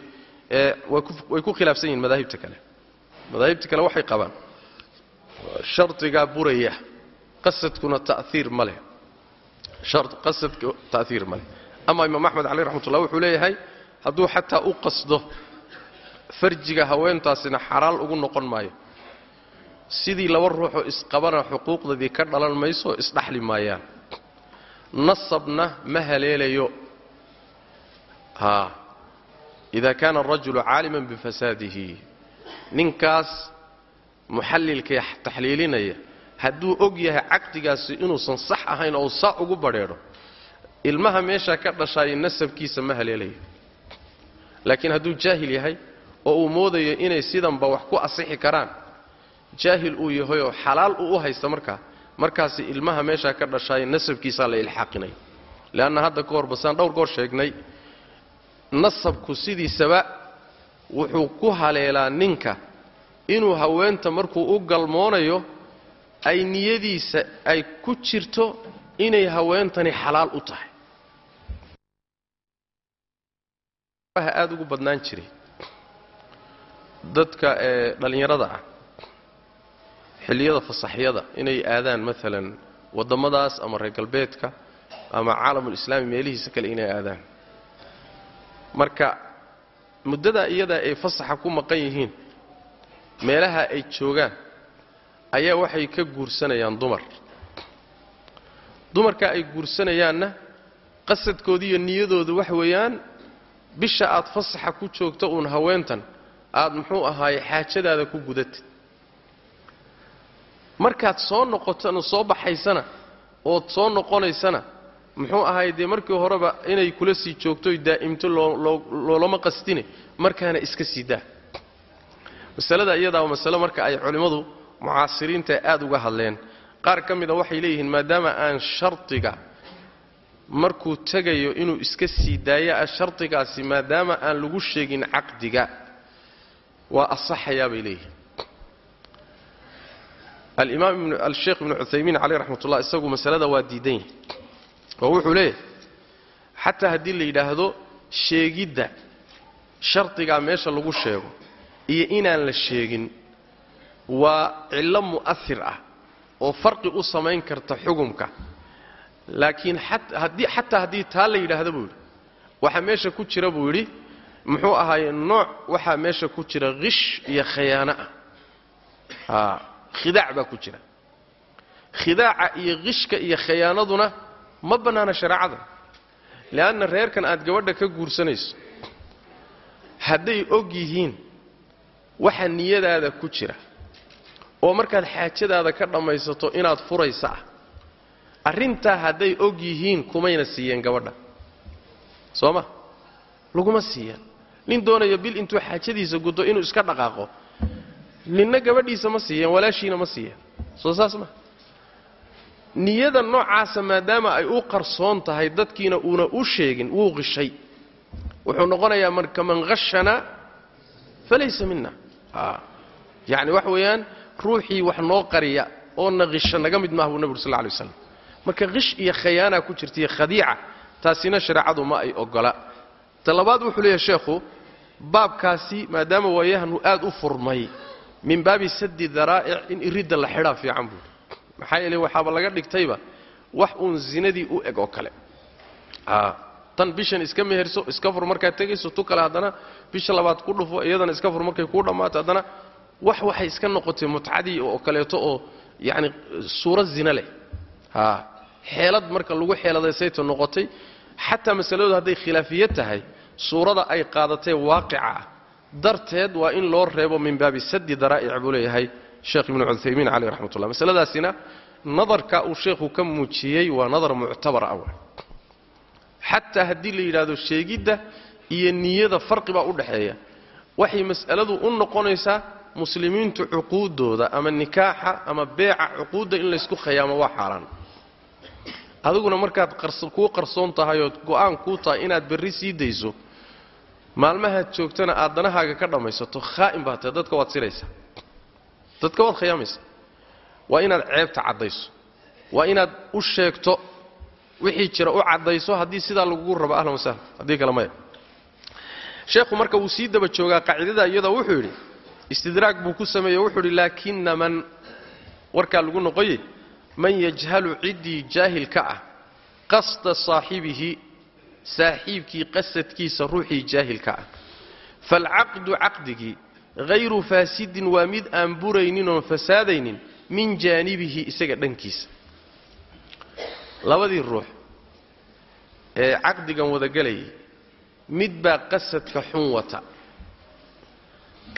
way ku khilaafsan yihiin madaahibta kale madaahibta kale waxay qabaan shardigaa buraya qasadkuna ta'iir ma leh qasadka ta'iir ma leh ama imaam axmed caleyh raxmatullah wuxuu leeyahay hadduu xataa u qasdo farjiga haweentaasina xaraal ugu noqon maayo sidii laba ruuxoo isqabana xuquuqdadii ka dhalan mayso isdhaxli maayaan. Nasabna ma haleelayo. Ida kaana arajulu caaliman bifasaadihi ninkaas muxallilkee taxliilinaya hadduu og yahay caqdigaasi inuusan sax ahayn oo saa ugu badheedho ilmaha meeshaa ka dhashaayo nasabkiisa ma haleelayo. Laakiin hadduu jaahil yahay oo uu moodayo inay sidanba wax ku asixi karaan jaahil uu yahay oo xalaal uu u haysta markaa markaasi ilmaha meeshaa ka dhashaayo nasabkiisaa la ilxaaqinaya leanna hadda ka hor basaan dhowr goor sheegnay nasabku sidiisaba wuxuu ku haleelaa ninka inuu haweenta markuu u galmoonayo ay niyadiisa ay ku jirto inay haweentani xalaal u tahay. Aad ugu badnaan jiray dadka ee dhallinyarada ah xilliyada fasaxyada inay aadaan maalan waddamadaas ama reer galbeedka ama caalamulislaami meelihiisa kale inay aadaan. Marka muddadaa iyadaa ay fasaxa ku maqan yihiin meelaha ay joogaan ayaa waxay ka guursanayaan dumar. Dumarkaa ay guursanayaanna qasadkoodiiyo niyadoodu wax weeyaan bisha aad fasaxa ku joogto uun haweentan aad muxuu ahaaye xaajadaada ku gudatid markaad soo noqotona soo baxaysana ood soo noqonaysana muxuu ahaay dee markii horeba inay kula sii joogtoy daa'imto loolama qastine markaana iska sii daa. Masalada iyadaa waa masale marka ay culimmadu mucaasiriinta aad uga hadleen. Qaar ka mida waxay leeyihiin maadaama aan shardiga markuu tegayo inuu iska sii daayo ah shardigaasi maadaama aan lagu sheegin caqdiga waa asaxayaa bay leeyihiin alimaam alsheekh ibnu cuthaymiin caleyh raxmat ullah isagu masalada waa diidan yahay oo wuxuu leeyahay xataa haddii la yidhaahdo sheegidda shardigaa meesha lagu sheego iyo inaan la sheegin waa cillo mu'ahir ah oo farqi u samayn karta xugumka laakiin xataa haddii taa la yidhaahdo buu yidhi waxaa meesha ku jira buu yidhi muxuu ahaaye nooc waxaa meesha ku jira khish iyo khayaano ah khidaac baa ku jira. Khidaaca iyo khishka iyo khayaanaduna ma bannaana shareecada le'anna reerkan aad gabadha ka guursanayso hadday og yihiin waxa niyadaada ku jira oo markaad xaajadaada ka dhammaysato inaad furaysa ah arrintaa hadday og yihiin kumayna siiyeen gabadha. Soo ma? Laguma siiyeen nin doonaya bil intuu xaajadiisa gudo inuu iska dhaqaaqo ninna gabadhiisa ma siiyeen walaashiina ma siiyeen. Soo saas ma. Niyada noocaasa maadaama ay u qarsoon tahay dadkiina uuna u sheegin wuu qishay. Wuxuu noqonayaa marka man hashana falaysa mina yacni wax weeyaan ruuxii wax noo qariya oo na qisha naga mid maaha buu nebi ur sal lla lay waslam marka qish iyo khayaanaa ku jirta iyo khadiica taasina shareecadu ma ay ogola ta labaad wuxuu leeyahay sheekhu baabkaasi maadaama waayahanu aad u furmay min baabi sadi daraa'ic in iridda la xidhaa fiican buuri maxaa yeele waxaaba laga dhigtayba wax uun zinadii u eg oo kale. Tan bishan iska meherso iska fur markaad tegayso tu kale haddana bisha labaad ku dhufo iyadana iska fur markay kuu dhammaato haddana wax waxay iska noqotay mutcadii oo kaleeto oo yacni suuro zina leh. Xeelad marka lagu xeeladaysayta noqotay xataa masaladu hadday khilaafiya tahay suurada ay qaadatee waaqica ah darteed waa in loo reebo min baabi sadi daraa'ic buu leeyahay sheekh ibnu cuthaymiin caleyh raxmat ullah masaladaasina nadarka uu sheekhu ka muujiyey waa nadar muctabar ah xataa haddii la yidhaahdo sheegidda iyo niyada farqi baa u dhaxeeya. Waxay mas'aladu u noqonaysaa muslimiintu cuquuddooda ama nikaaxa ama beeca cuquudda in laysku khayaamo waa xaaraan. Adiguna markaad kuu qarsoon tahay ood go'aan kuu tahay inaad berri sii dayso maalmahaad joogtana aad danahaaga ka dhammaysato khaa'im baa tahay dadka waad siraysaa. Dadka waad khiyaamaysaa. Waa inaad ceebta caddayso. Waa inaad u sheegto wixii jira u caddayso haddii sidaa lagugu rabo ahlan wasahlan haddii kale maya sheekhu marka wuu sii daba joogaa qaacidada iyadoo wuxuu yidhi istidraag buu ku sameeye wuxuu yidhi laakina man warkaa lagu noqoye man yajhalu ciddii jaahil ah qasda saaxibihi saaxiibkii qasadkiisa ruuxii jaahil ka ah. Faalcaqdu caqdigii hayru faasidin waa mid aan buraynin oon fasaadaynin min jaanibihi isaga dhankiisa. Labadii ruux ee caqdigan wadagelayay mid baa qasadka xun wata.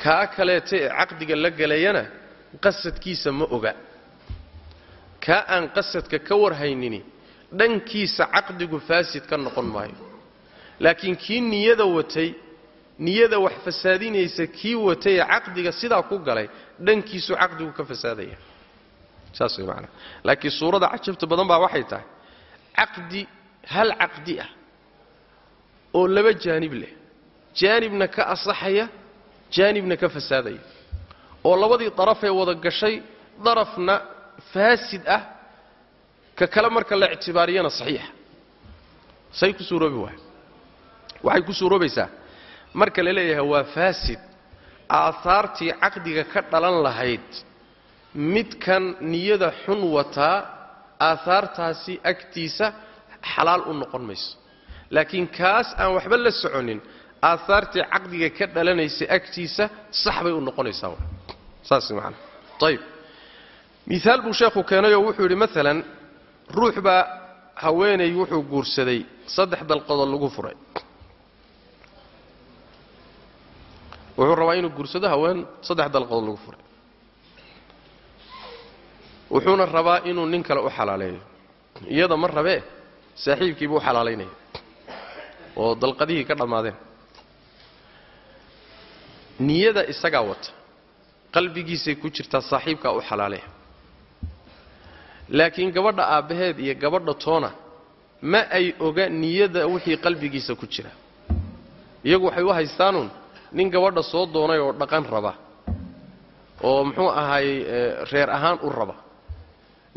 Kaa kaleeta ee caqdiga la gelayana qasadkiisa ma oga. Kaa aan qasadka ka warhaynini dhankiisa caqdigu faasid ka noqon maayo. Laakiin kii niyada watay niyada wax fasaadinaysa kii watay ee caqdiga sidaa ku galay dhankiisu caqdigu ka fasaadaya. Saas way macnaa laakiin suurada cajabta badan baa waxay tahay caqdi hal caqdi ah oo laba jaanib leh. Jaanibna ka asaxaya jaanibna ka fasaadaya. Oo labadii darafee wada gashay darafna faasid ah ka kale marka la ictibaariyana saxiixa say ku suuroobi waay. Waxay ku suuroobaysaa marka la leeyahay waa faasid. Aahaartii caqdiga ka dhalan lahayd midkan niyada xun wataa aahaartaasi agtiisa xalaal u noqon mayso. Laakiin kaas aan waxba la soconin aahaartii caqdiga ka dhalanaysa agtiisa sax bay u noqonaysaa. Saas maana ayb miaal buu sheekhu keenayoo wuxuu yidhi maalan ruux baa haweenay wuxuu guursaday saddex dalqadood lagu furay. Wuxuu rabaa inuu guursado haween saddex dalqadood lagu furay. Wuxuuna rabaa inuu nin kale u xalaaleeyo. Iyada ma rabee saaxiibkiibuu u xalaalaynaya oo dalqadihii ka dhammaadeen. Niyada isagaa wata. Qalbigiisay ku jirtaa saaxiibkaa u xalaaleeya laakiin gabadha aabbaheed iyo gabadha toona ma ay oga niyada wixii qalbigiisa ku jira. Iyagu waxay u haystaanuun nin gabadha soo doonay oo dhaqan raba oo muxuu ahaayey reer ahaan u raba.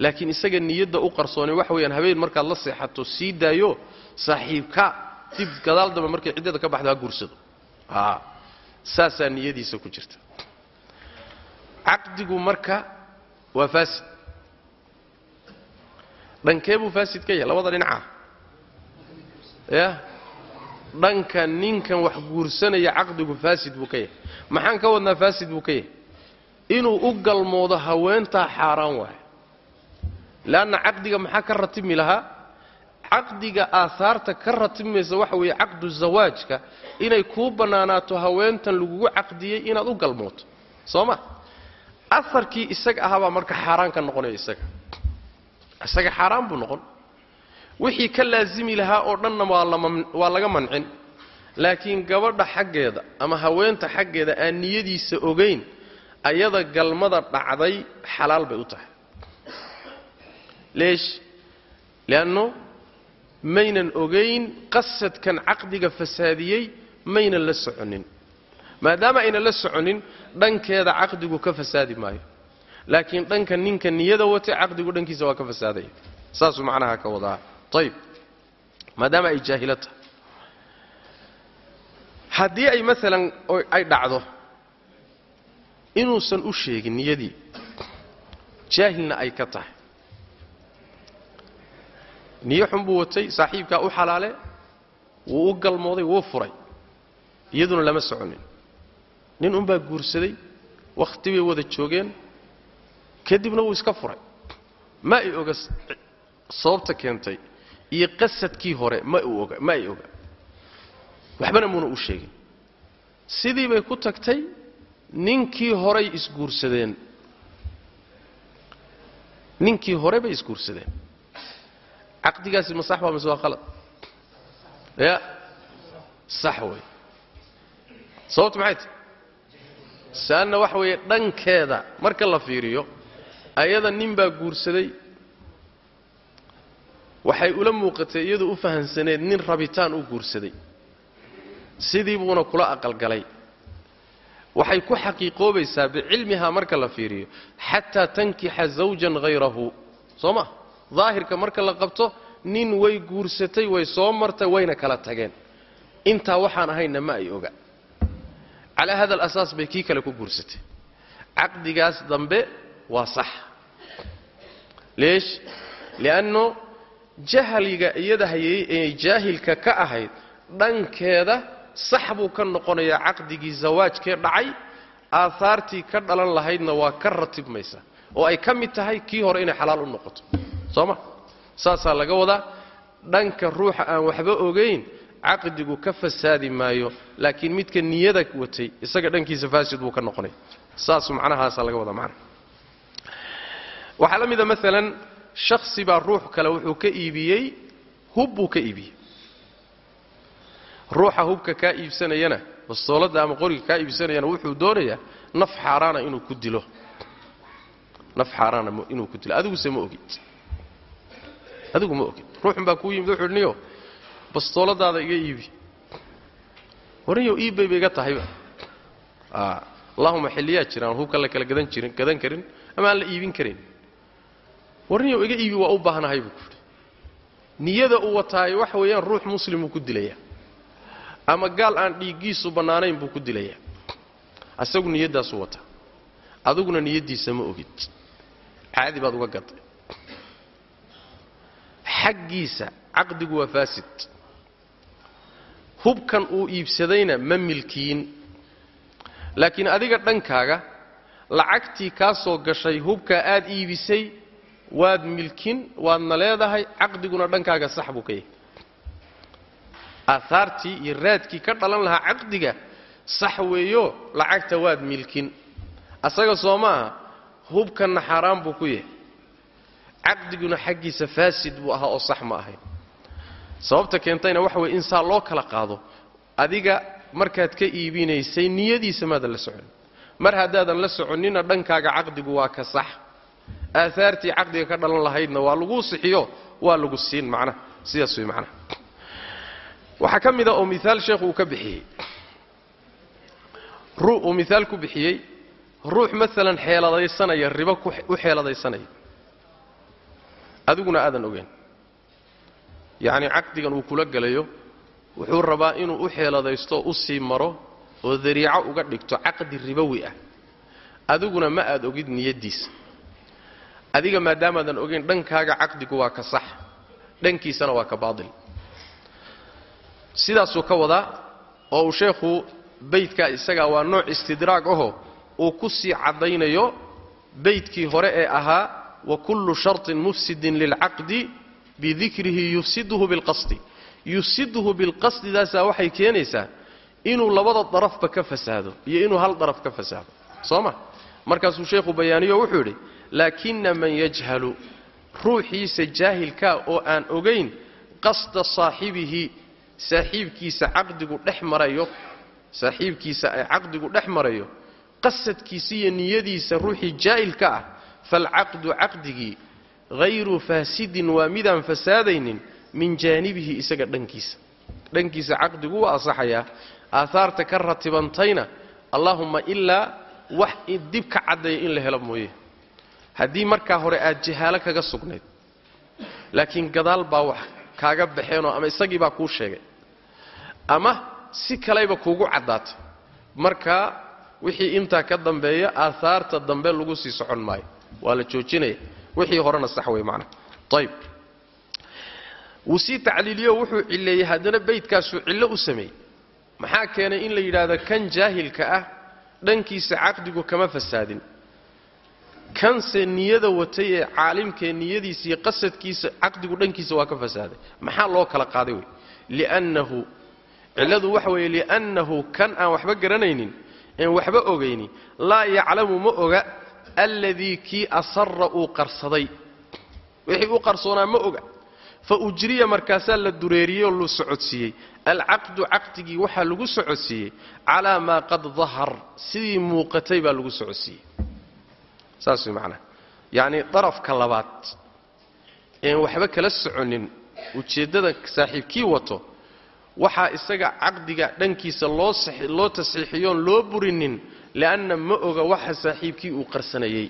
Laakiin isaga niyadda u qarsoonay waxa weeyaan habeen markaad la seexato sii daayo saaxiibka dib gadaal dambe markay ciddada ka baxdo ha guursado saasaa niyadiisa ku jirta. Caqdigu marka waa faasid dhankee buu faasid ka yahay labada dhinaca. Ya? Dhanka ninkan wax guursanaya caqdigu faasid buu ka yahay. Maxaan ka wadnaa faasid buu ka yahay? Inuu u galmoodo haweentaa xaaraan waayo. Leanna caqdiga maxaa ka ratibmi lahaa? Caqdiga aahaarta ka ratibmaysa waxa weeye caqdu zawaajka inay kuu bannaanaato haweentan lagugu caqdiyey inaad u galmooto. Soo ma? Aharkii isaga ahaabaa marka xaaraan ka noqonaya isaga isaga xaaraan buu noqon. Wixii ka laasimi lahaa oo dhanna waa laga mancin. Laakiin gabadha xaggeeda ama haweenta xaggeeda aan niyadiisa ogayn ayada galmada dhacday xalaal bay u tahay. Leesh leanno maynan ogayn qasadkan caqdiga fasaadiyey maynan la soconin. Maadaama aynan la soconin dhankeeda caqdigu ka fasaadi maayo laakiin dhanka ninka niyada watay caqdigu dhankiisa waa ka fasaadaya saasuu macnaha ka wadaa. Ayib maadaama ay jaahilo tahay haddii ay maalan ay dhacdo inuusan u sheegin niyadii jaahilna ay ka tahay. Niyo xun buu watay saaxiibkaa u xalaale wuu u galmooday wuu furay. Iyaduna lama soconin. Nin unbaa guursaday wakhti bay wada joogeen kadibna wuu iska furay. Ma ay oga sababta keentay iyo qasadkii hore ma ay oga waxbana muuna u sheegin. Sidii bay ku tagtay ninkii horay isguursadeen. Ninkii hore bay isguursadeen. Caqdigaasi ma sax baa mise waa qalad ya sax wey sababtu maxay? Tahy saanna waxa weeye dhankeeda marka la fiiriyo ayada nin baa guursaday waxay ula muuqatay iyadu u fahansaneed nin rabitaan u guursaday. Sidii buuna kula aqalgalay. Waxay ku xaqiiqoobaysaa bicilmihaa marka la fiiriyo xataa tankixa zawjan hayrahu soo ma? Daahirka marka la qabto nin way guursatay way soo martay wayna kala tageen. Intaa waxaan ahaynna ma ay oga. Calaa hada alasaas bay kii kale ku guursatay. Caqdigaas dambe waa sax. Leesh lianno jahliga iyada hayay ee jaahilka ka ahayd dhankeeda sax buu ka noqonayaa caqdigii zawaajkee dhacay aahaartii ka dhalan lahaydna waa ka ratibmaysa oo ay ka mid tahay kii hore inay xalaal u noqoto. Soo ma? Saasaa laga wadaa dhanka ruuxa aan waxba ogayn caqdigu ka fasaadi maayo laakiin midka niyada watay isaga dhankiisa faasid buu ka noqonaya. Saas macnahaasaa laga wadaa macna waxaa la mida maalan shaksi baa ruux kale wuxuu ka iibiyey hub buu ka iibiyey. Ruuxa hubka kaa iibsanayana bastooladda ama qoriga kaa iibsanayana wuxuu doonayaa naf xaaraana inuu ku dilo. Naf xaaraana inuu ku dilo. Adiguse ma ogid. Adigu ma ogid. Ruuxun baa kuu yimid wuxuu niyo bastooladaada iga iibi. Warniyo iibbay ba iga tahayba allahuma xilliyaa jiraan hubka la kala gadan jirin gadan karin ama aan la iibin karin warniyo iga iibi waa u baahnahay buu kuhi niyada uu wataayo waxa weeyaan ruux muslimuu ku dilayaa ama gaal aan dhiiggiisu bannaanayn buu ku dilayaa asagu niyaddaasuu wataa adiguna niyaddiisa ma ogid. Caadi baad uga gaday xaggiisa caqdigu waa faasid. Hubkan uu iibsadayna ma milkiin. Laakiin adiga dhankaaga lacagtii kaa soo gashay hubkaa aad iibisay waad milkin waadna leedahay caqdiguna dhankaaga sax buu ka yahay. Aahaartii iyo raadkii ka dhalan lahaa caqdiga sax weeyo lacagta waad milkin. Asaga soo maaha hubkanna xaaraan buu ku yahay. Caqdiguna xaggiisa faasid buu ahaa oo sax ma ahayn sababta keentayna waxa weye in saa loo kala qaado adiga markaad ka iibinaysay niyadiisa maadan la soconin. Mar haddaadan la soconnina dhankaaga caqdigu waa ka sax aahaartii caqdiga ka dhalan lahaydna waa laguu sixiyo waa lagu siin macnaha sidaas way macnaha waxaa ka mid a oo miaal sheekhu uu ka bixiyey. Uu miaal ku bixiyey ruux maalan xeeladaysanaya ribo u xeeladaysanaya. Adiguna aadan ogeyn. Yacni caqdigan uu kula gelayo wuxuu rabaa inuu u xeeladaysto u sii maro oo dariico uga dhigto caqdi ribowi ah. Adiguna ma aad ogid niyaddiisa adiga maadaamaadan ogeyn dhankaaga caqdigu waa ka sax dhankiisana waa ka baatil sidaasuu ka wadaa oo uu sheekhu beydkaa isagaa waa nooc istidraag ahoo uu ku sii caddaynayo beydkii hore ee ahaa wa kullu sharطin mufsidin lilcaqdi bidikrihi yufsiduhu bilqasdi yufsiduhu bilqasdidaasaa waxay keenaysaa inuu labada darafba ka fasaado iyo inuu hal daraf ka fasaado. Soo ma? Markaasuu sheekhu bayaaniyo wuxuu yidhi laakina man yajhalu ruuxiisa jaahilkaa oo aan ogayn qasda saaxibihi saaxiibkiisa caqdigu dhex marayo saaxiibkiisa ay caqdigu dhex marayo qasadkiisa iyo niyadiisa ruuxii jaahilka ah falcaqdu caqdigii hayru faasidin waa midaan fasaadaynin min jaanibihi isaga dhankiisa. Dhankiisa caqdigu waa asaxayaa aahaarta ka ratibantayna allaahumma ilaa wax dib ka caddeeya in la helo mooye haddii markaa hore aad jahaalo kaga sugnayd laakiin gadaal baa wax kaaga baxeenoo ama isagii baa kuu sheegay ama si kalayba kuugu caddaatay markaa wixii intaa ka dambeeya aahaarta dambe lagu sii socon maayo. Waa la joojinaya. Wixii horena sax wey macnaha ayb wuu sii tacliiliyo wuxuu cilleeyey haddana beydkaasuu cillo u sameeyey. Maxaa keenay in la yidhaahdo kan jaahilka ah dhankiisa caqdigu kama fasaadin kanse niyada watay ee caalimkaee niyadiisa iyo qasadkiisa caqdigu dhankiisa waa ka fasaaday. Maxaa loo kala qaaday wey? Liannahu cilladu waxa weeye liannahu kan aan waxba garanaynin een waxba ogayni laa yaclamu ma oga alladii kii asara uu qarsaday. Wixii u qarsoonaa ma oga. Fa ujriya markaasaa la dureeriyey oo la socodsiiyey. Alcaqdu caqdigii waxaa lagu socodsiiyey calaa maa qad dahar sidii muuqatay baa lagu socodsiiyey saas way macnaha yacnii darafka labaad een waxba kala soconin ujeeddada saaxiibkii wato waxaa isaga caqdiga dhankiisa loo loo tasxiixiyoon loo burinin li'anna ma oga waxa saaxiibkii uu qarsanayey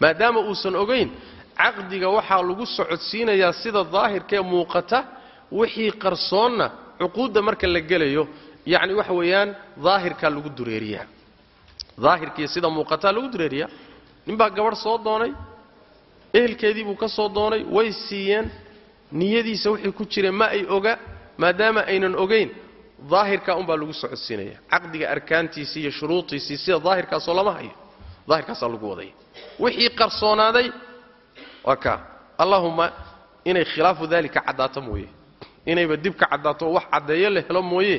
maadaama uusan ogayn caqdiga waxaa lagu socodsiinayaa sida daahirkee muuqata wixii qarsoonna cuquudda marka la gelayo yacni waxa weeyaan daahirkaa lagu dureeriyaa. Daahirkiiyo sida muuqataa lagu dureeriyaa ninbaa gabadh soo doonay ehelkeedii buu ka soo doonay way siiyeen niyadiisa wixii ku jira ma ay oga maadaama aynan ogayn daahirkaa unbaa lagu socodsiinaya. Caqdiga arkaantiisii iyo shuruudiisii sida daahirkaasoo lama hayo daahirkaasaa lagu wadaya wixii qarsoonaaday waa kaa allahumma inay khilaafu daalika caddaato mooye. Inayba dib ka caddaato oo wax caddeeyo la helo mooye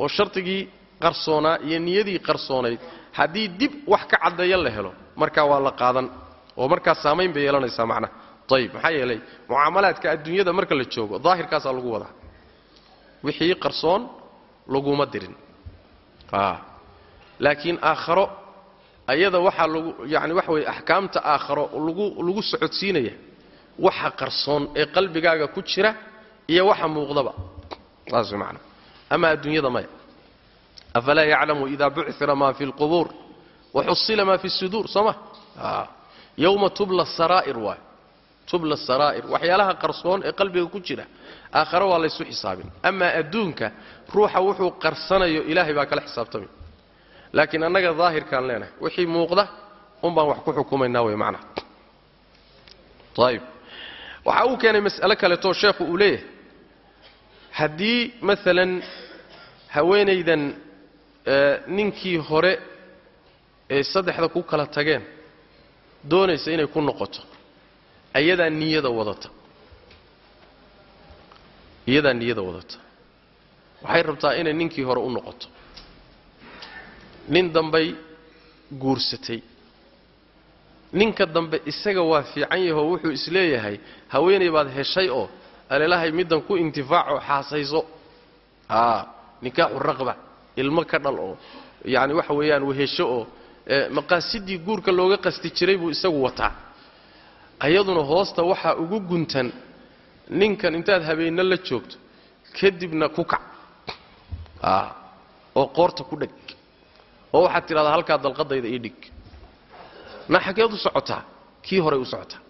oo shardigii qarsoonaa iyo niyadii qarsoonayd haddii dib wax ka caddeeyo la helo markaa waa la qaadan oo markaa saamayn bay yeelanaysaa macnaha ayib maxaa yeelay mucaamalaadka adduunyada marka la joogo daahirkaasaa lagu wadaa. Wixii qarsoon laguma dirin. Laakiin aakharo ayada waxaa lagu yani waxa weye axkaamta aakharo lagu lagu socodsiinaya waxa qarsoon ee qalbigaaga ku jira iyo waxa muuqdaba. Saas man ama adduunyada maya. Afalaa yaclamu ida bucira ma fi اlqubuur waxusila ma fi الsuduur soo ma yowma tubla saraa'ir waay tubla saraa'ir waxyaalaha qarsoon ee qalbiga ku jira aakhare waa laysu xisaabin amaa adduunka ruuxa wuxuu qarsanayo ilaahay baa kala xisaabtamay laakiin annaga daahirkaan leenahay wixii muuqda un baan wax ku xukumaynaa wey macnaha ayib waxa uu keenay mas'alo kaleetoo sheekhu uu leeyahay haddii maalan haweenaydan ninkii hore ee saddexda ku kala tageen doonaysa inay ku noqoto. Ayadaa niyada wadata. Iyadaa niyada wadata. Waxay rabtaa inay ninkii hore u noqoto. Nin dambay guursatay. Ninka dambe isaga waa fiican yahoo wuxuu is leeyahay haweenay baad heshay oo alelahay middan ku intifaaco xaasayso. Aa nikaaxu raqba ilmo ka dhal oo yacani waxa weeyaan wehesho oo maqaasidii guurka looga qasti jiray buu isagu wataa. Ayaduna hoosta waxaa ugu guntan ninkan intaad habeenno la joogto kadibna ku kac. Oo qoorta ku dheg. Oo waxaad tidhahdaa halkaa dalqadayda ii dhig. Na xaggeed u socotaa kii horay u socotaa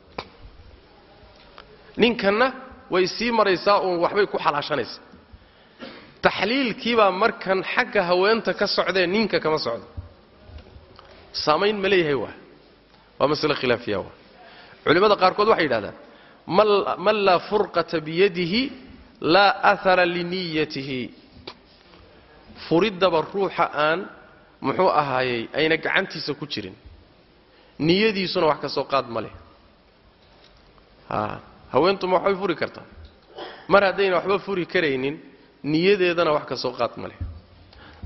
ninkanna way sii maraysaa uun waxbay ku xalaashanaysaa. Taxliilkiibaa markan xagga haweenta ka socdee ninka kama socdo saamayn ma leeyahay waa. Waa masale khilaafiya waa. Culimmada qaarkood waxay yidhahdaan man laa furqata biyadihi laa ahara liniyatihi furiddaba ruuxa aan muxuu ahaayey ayna gacantiisa ku jirin. Niyadiisuna wax ka soo qaad ma leh. Haweentuma waxbay furi kartaa. Mar haddayna waxba furi karaynin niyadeedana wax ka soo qaad ma leh.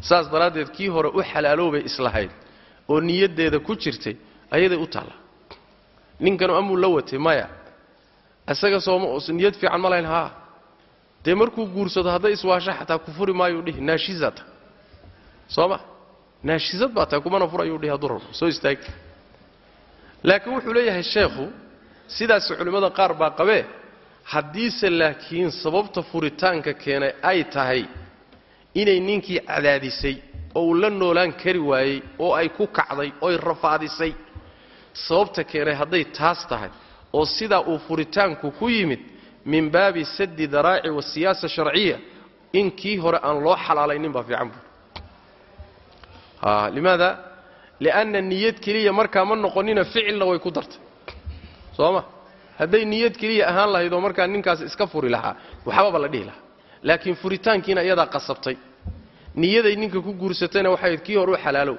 Saas daraaddeed kii hore u xalaaloobay islahayd oo niyaddeeda ku jirtay ayaday u taalla. Ninkanu amuu la watay maya isaga sooma niyad fiican ma lahayn haa. Dee markuu guursado hadday iswaasho xataa ku furi maayuu dhihi naashizaa tahay soo ma? Naashizad baa tahay kumana furayuu dhihi hadduu rabo. Soo istaag laakiin wuxuu leeyahay sheekhu sidaas culimmada qaar baa qabee haddiise laakiin sababta furitaanka keenay ay tahay inay ninkii cadaadisay oo uu la noolaan kari waayey oo ay ku kacday oy rafaadisay. Sababta keenay hadday taas tahay oo sidaa uu furitaanku ku yimid min baabi saddi daraaci wasiyaasa sharciya in kii hore aan loo xalaalaynin baa fiican buur limaada? Lianna niyad keliya markaa ma noqonina ficilna way ku dartay. Soo ma? Hadday niyad keliya ahaan lahayd oo markaa ninkaas iska furi lahaa waxbaba la dhihi lahaa. Laakiin furitaankiina iyadaa qasabtay niyaday ninka ku guursatayna waxay kii hore u xalaalow.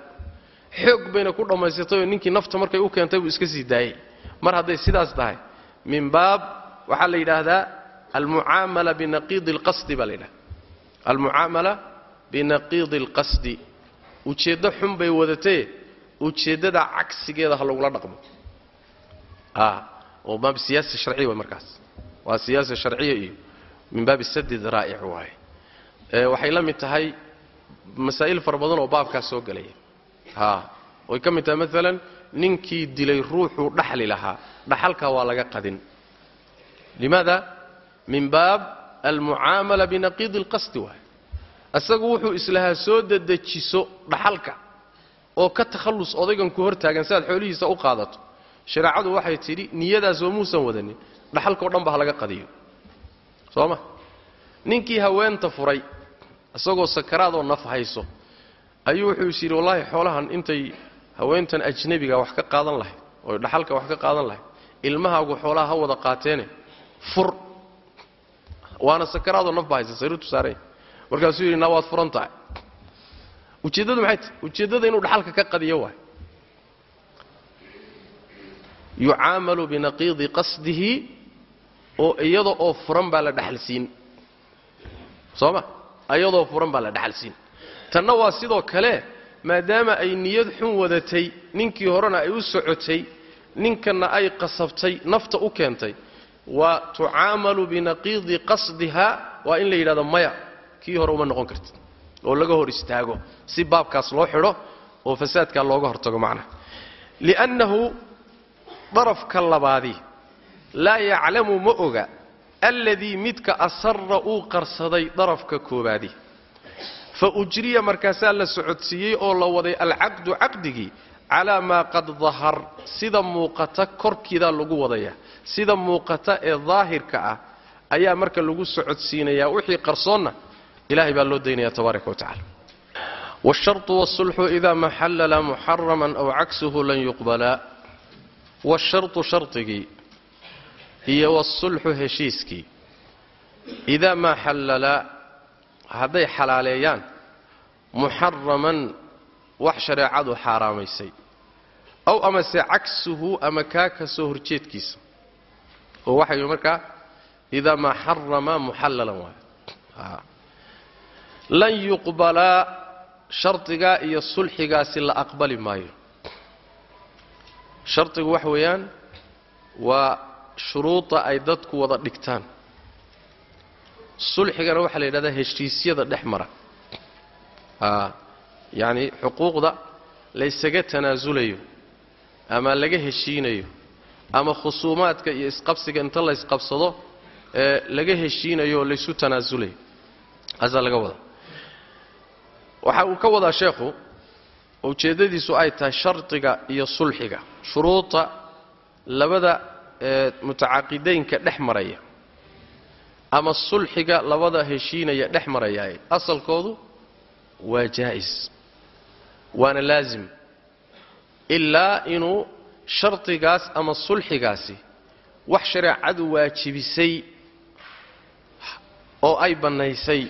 Xoog bayna ku dhammaysatay oo ninkii nafta markay u keentay buu iska sii daayey mar hadday sidaas tahay min baab waxaa la yidhaahdaa almucaamala binaqiidi alqasdi baa la yidhahda almucaamala binaqiidi alqasdi. Ujeeddo xun bay wadatee ujeeddada cagsigeeda ha lagula dhaqmo. Oo baab siyaasa sharciya way markaas. Waa siyaasa sharciya iyo min baabi sadi daraa'ic waaye. Waxay la mid tahay masaa'il fara badan oo baabkaas soo gelaya a way ka mid tahay maalan ninkii dilay ruuxuu dhaxli lahaa dhaxalkaa waa laga qadin. Limaada? Min baab almucaamala binaqiidi alqasdi waay. Isagu wuxuu islahaa soo dedejiso dhaxalka oo ka takhallus odaygan ku hor taagan si aad xoolihiisa u qaadato. Shareecadu waxay tidhi niyadaasoo muusan wadanin dhaxalkao dhan ba ha laga qadiyo. Soo ma? Ninkii haweenta furay isagoo sakaraadoo naf hayso ayuu wuxuu is yidhi wallaahi xoolahan intay haweentan ajnebiga wax ka qaadan lahayd oo dhaxalka wax ka qaadan lahayd ilmahaagu xoolaha ha wada qaateene. Fur. Waana sakaraadoo naf ba haysa sariirtu saaranya markaasuu yidhi naa waad furan tahay. Ujeeddadu maxay tahay ujeeddada inuu dhaxalka ka qadiyo waay. Yucaamalu binaqiidi qasdihi oo iyada oo furan baa la dhaxalsiin. Soo ma iyadoo furan baa la dhaxalsiin tanna waa sidoo kale maadaama ay niyad xun wadatay ninkii horena ay u socotay ninkanna ay qasabtay nafta u keentay. Waa tucaamalu binaqiidi qasdiha waa in la yidhahdo maya. Kii hore uma noqon karti oo laga hor istaago si baabkaas loo xidho oo fasaadkaa looga hortago macnaha. Liannahu darafka labaadi laa yaclamu ma oga alladii midka asara uu qarsaday darafka koobaadi fa ujriya markaasaa la socodsiiyey oo la waday alcaqdu caqdigii calaa maa qad dahar sida muuqata korkiidaa lagu wadaya sida muuqata ee daahirka ah ayaa marka lagu socodsiinayaa wixii qarsoonna ilahay baa loo daynaya tabaaraka wa tacala wاsharطu wاsulxu ida ma xallala muxaraman aw caksuhu lan yuqbala wاsharطu shardigii iyo wاsulxu heshiiskii. Idaa maa xallala hadday xalaaleeyaan muxaraman wax shareecadu xaaraamaysay aw amase cagsuhu ama kaa ka soo horjeedkiisa. Oo waxay markaa idaa maa xarama muxallalan waay lan yuqbalaa shardigaa iyo sulxigaasi la aqbali maayo. Shardigu waxa weeyaan waa shuruuda ay dadku wada dhigtaan. Sulxigana waxaa la yidhahdaa heshiisyada dhex mara. Yacni xuquuqda laysaga tanaasulayo ama laga heshiinayo ama khusuumaadka iyo isqabsiga inta la ysqabsado ee laga heshiinayo oo laysu tanaasulayo taasaa laga wadaa. Waxa uu ka wadaa sheekhu ujeeddadiisu ay tahay shardiga iyo sulxiga. Shuruuda labada ee mutacaaqidaynka dhex maraya ama sulxiga labada heshiinaya dhex marayaaye asalkoodu waa jaa'is waana laasim ilaa inuu shardigaas ama sulxigaasi wax shareecadu waajibisay oo ay bannaysay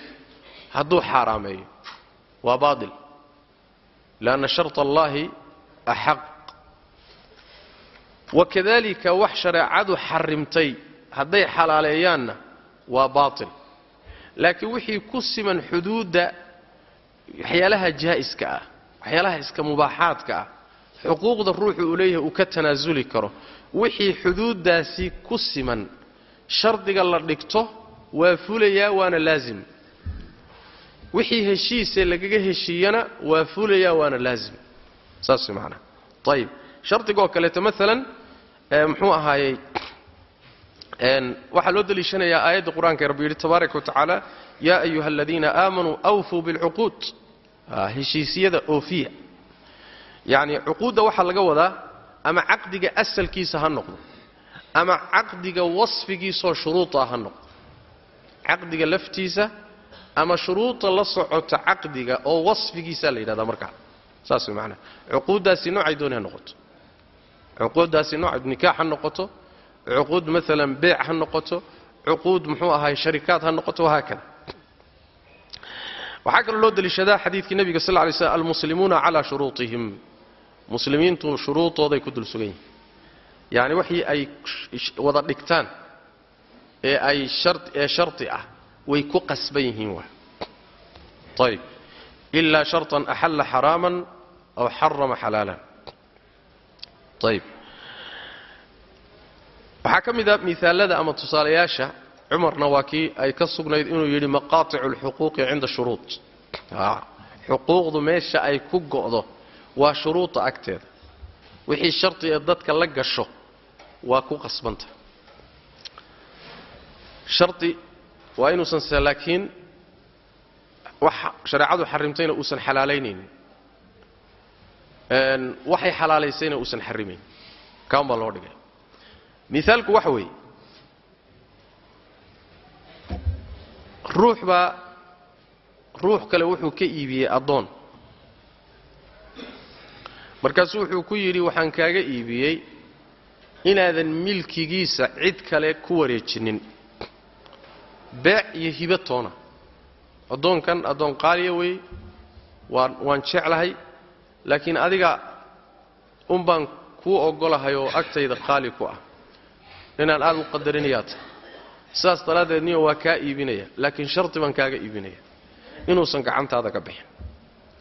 hadduu xaaraameeyo. Waa baatil. Lianna sharط allahi axaq wakadalika wax shareecadu xarimtay hadday xalaaleeyaanna waa baatil laakiin wixii ku siman xuduudda waxyaalaha jaa'iska ah waxyaalaha iska mubaaxaadka ah xuquuqda ruuxu uu leeyahay uu ka tanaasuli karo wixii xuduuddaasi ku siman shardiga la dhigto waa fulayaa waana laasim wixii heshiisee lagaga heshiiyana waa fulayaa waana laasim saas way macanaha ayib shardigoo kaleeto maalan muxuu ahaayey waxaa loo deliishanayaa aayadda qur'aanka rabbi yidhi tabaaraka wa tacaala yaa ayuha aladiina aamanuu awfuu bilcuquud. Heshiisyada oofiya. Yacni cuquudda waxaa laga wadaa ama caqdiga asalkiisa ha noqdo ama caqdiga wasfigiisaoo shuruuda ha noqdo. Caqdiga laftiisa ama shuruuda la socota caqdiga oo wasfigiisaa la yidhahdaa markaa. Saas way macanaha cuquuddaasi noocay dooni ha noqoto cuquuddaasi nooc nikaax ha noqoto cuquud maalan beec ha noqoto cuquud muxuu ahaay sharikaad ha noqoto wahaakada waxaa kaloo loo deliishadaa xadiidkii nebiga sal ly slm almuslimuuna calaa shuruutihim. Muslimiintu shuruudooday ku dul sugan yihiin yacni waxii ay wada dhigtaan ee ay ee shardi ah way ku qasban yihiin waa. Ayb ilaa sharطan axalla xaraaman aw xarama xalaalan ayb waxaa ka mid a miaalada ama tusaalayaasha cumarna waa kii ay ka sugnayd inuu yidhi maqaaticu اlxuquuqi cinda shuruud. Xuquuqdu meesha ay ku go'do waa shuruuda agteeda. Wixii shardi ee dadka la gasho waa ku qasbanta. Shardi waa inuusan laakiin wax shareecadu xarimtayna uusan xalaalaynaynin waxay xalaalaysayna uusan xarimayn kaan baa loo dhigay. Miaalku waxa weeye ruux baa ruux kale wuxuu ka iibiyey addoon. Markaasuu wuxuu ku yidhi waxaan kaaga iibiyey inaadan milkigiisa cid kale ku wareejinin. Beec iyo hibo toona. Addoonkan addoon qaaliya weeye waan waan jeclahay laakiin adiga un baan kuu oggolahay oo agtayda qaali ku ah. Inaan aad u qadarinayaa tahay sidaas daraaddeed niyo waa kaa iibinaya laakiin shardi baan kaaga iibinaya. Inuusan gacantaada ka bixin.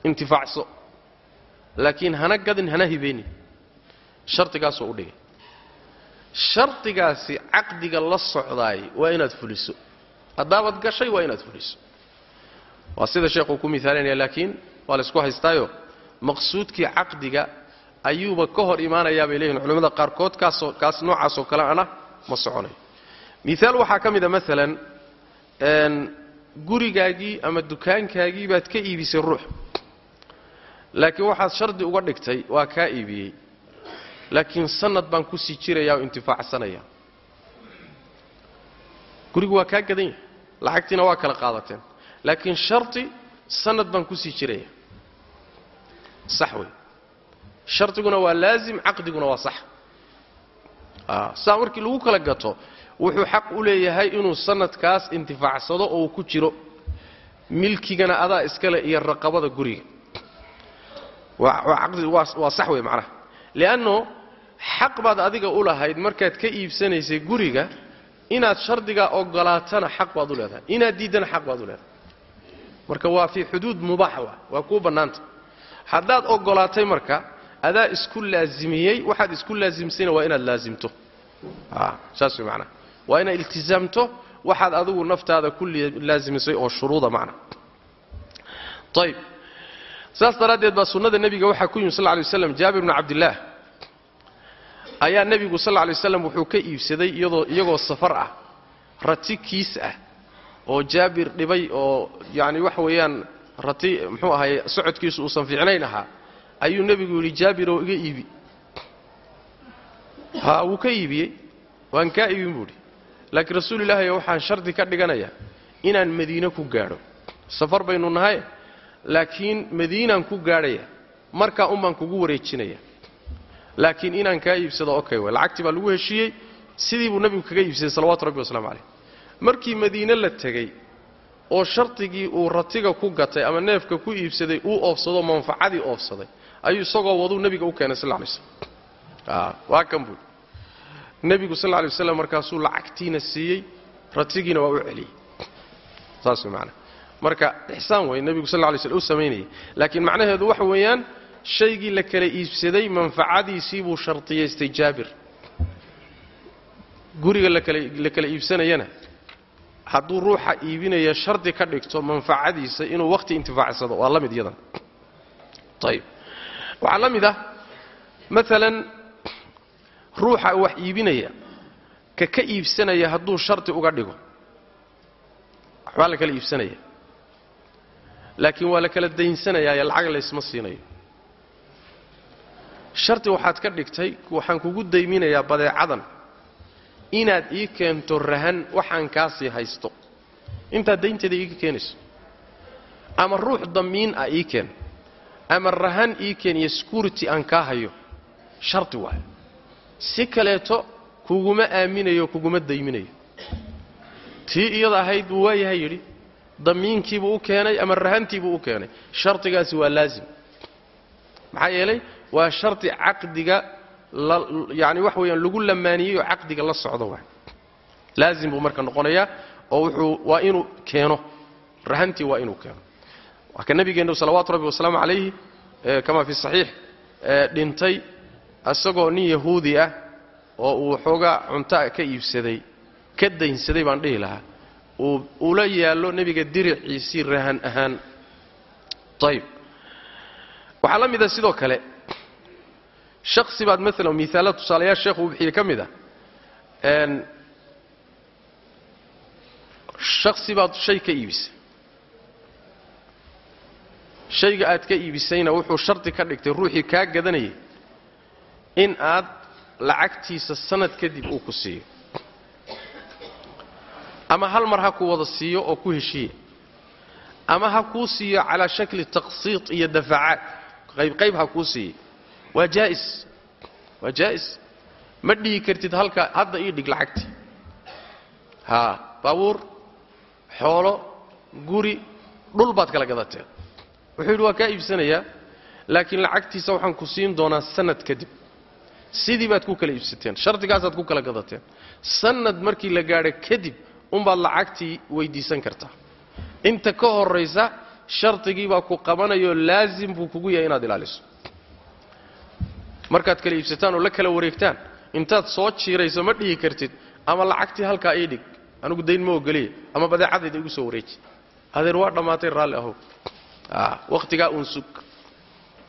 Intifaacso. Laakiin hana gadin hana hibeynin shardigaasoo u dhigay shardigaasi caqdiga la socdaay waa inaad fuliso. Haddaabaad gashay waa inaad fuliso. Waa sida sheekhuu ku miaalinaya laakiin waa laysku haystaayo maqsuudkii caqdiga ayuuba ka hor imaanayaa bay leeyihiin culimmada qaarkood kaas noocaasoo kale ana ma soconayo miaal waxaa ka mid a maalan gurigaagii ama dukaankaagii baad ka iibisay ruux. Laakiin waxaad shardi uga dhigtay waa kaa iibiyey. Laakiin sanad baan ku sii jirayaa oo intifaacsanaya. Gurigu waa kaa gadan yahay. Lacagtiina waa kala qaadateen. Laakiin shardi sanad baan ku sii jiraya sax wey shardiguna waa laazim caqdiguna waa sax. Saa markii lagu kala gato wuxuu xaq u leeyahay inuu sanadkaas intifaacsado oo ku jiro milkigana adaa iskale iyo raqabada guriga. Waa sax wey macnaha. Li'anno xaq baad adiga u lahayd markaad ka iibsanaysay guriga inaad shardigaa ogolaatana xaq baad u leedahay. Inaad diiddana xaq baad u leedahay. Marka waa fii xuduud mubaaxa wa waa kuu bannaanta haddaad ogolaatay marka adaa isku laazimiyey waxaad isku laasimsayna waa inaad laasimto saas way macnaha waa inaad iltizaamto waxaad adigu naftaada ku laasimisay oo shuruuda macna. Ayb saas daraaddeed baa sunnada nebiga waxaa ku yimi sal ly waslam jaabir bnu cabdillaah ayaa nebigu sal lay slam wuxuu ka iibsaday iyadoo iyagoo safar ah rati kiis ah oo jaabir dhibay oo yacni waxa weeyaan rati muxuu ahaye socodkiisu uusan fiicnayn ahaa ayuu nebigu yidhi jaabiroo iga iibi. Ha wuu ka iibiyey? Waan kaa iibin buuhi laakiin rasuulilaahi waxaan shardi ka dhiganayaa inaan madiine ku gaadho. Safar baynu nahay laakiin madiinaan ku gaadhaya markaa unbaan kugu wareejinaya. Laakiin inaan kaa iibsado okay way lacagtii baa lagu heshiiyey sidii buu nebigu kaga iibsaday salawatu rabbi waslamu calayh. Markii madiine la tegey oo shardigii uu ratiga ku gatay ama neefka ku iibsaday uu oofsado manfacadii oofsaday ayuu isagoo waduu nebiga u keenay sal lay slam waa kan buui nebigu sal lay waslam markaasuu lacagtiina siiyey ratigiina waa u celiyey. Saas man marka ixsaan wey nebigu sal lay slm u samaynayay laakiin macnaheedu waxa weeyaan shaygii la kala iibsaday manfacadiisii buu shardiyaystay jaabir. Guriga la kala iibsanayana hadduu ruuxa iibinaya shardi ka dhigto manfacadiisa inuu wakhti intifaacsado waa la mid iyadan ayb waxaa la mid ah maalan ruuxa wax iibinaya ka ka iibsanaya hadduu shardi uga dhigo. Waxbaa la kala iibsanaya. Laakiin waa la kala daynsanayaaye lacag laysma siinayo. Shardi waxaad ka dhigtay waxaan kugu dayminayaa badeecadan inaad ii keento rahan waxaan kaasii haysto. Intaad daynteeda iiga keenayso. Ama ruux damiin ah ii keen. Ama rahan ii keen iyo security aan kaa hayo. Shardi waayo si kaleeto kuguma aaminayo kuguma dayminayo. Tii iyada ahayd buu waayahay yidhi damiinkiibuu u keenay ama rahantiibuu u keenay? Shardigaasi waa laazim. Maxaa yeelay? Waa shardi caqdiga yani waxa weeyaan lagu lamaaniyey oo caqdiga la socdo waay. Laazim buu marka noqonayaa oo wuxuu waa inuu keeno. Rahantii waa inuu keeno. Waa ka nabigeennu salawaatu rabbi wasalaamu calayhi kama fi saxiix dhintay isagoo nin yahuudi ah oo uu xoogaa cuntaa ka iibsaday ka daynsaday baan dhihi lahaa. Ula yaallo nebiga diriciisii rahan ahaan. Ayb waxaa la mida sidoo kale shaksi baad maalan miaala tusaalayaal sheekhu uu bixiyey ka mid a shaksi baad shay ka iibisay. Shayga aad ka iibisayna wuxuu shardi ka dhigtay ruuxii kaa gadanayay in aad lacagtiisa sanad kadib uu ku siiyo. Ama hal mar ha ku wada siiyo oo ku heshiiya. Ama ha kuu siiyo calaa shakli taqsiid iyo dafacaad qaybqayb ha kuu siiya waa jaa'is. Waa jaa'is. Ma dhihi kartid halka hadda ii dhig lacagtii haa baabuur xoolo guri dhul baad kala gadateen wuxuu yidhi waa kaa iibsanayaa laakiin lacagtiisa waxaan ku siin doonaa sanad kadib. Sidii baad ku kala iibsateen shardigaasaad ku kala gadateen sanad markii la gaadho kadib unbaad lacagtii weyddiisan kartaa. Inta ka horraysa shardigii baa ku qabanayoo laazim buu kugu yahay inaad ilaaliso markaad kala iibsataan oo la kala wareegtaan intaad soo jiirayso ma dhihi kartid ama lacagtii halkaa ii dhig anigu dayn ma ogoliya ama badeecadayda igu soo wareeji. Adeer waa dhammaatay raalli ahow. Wakhtigaa uun sug.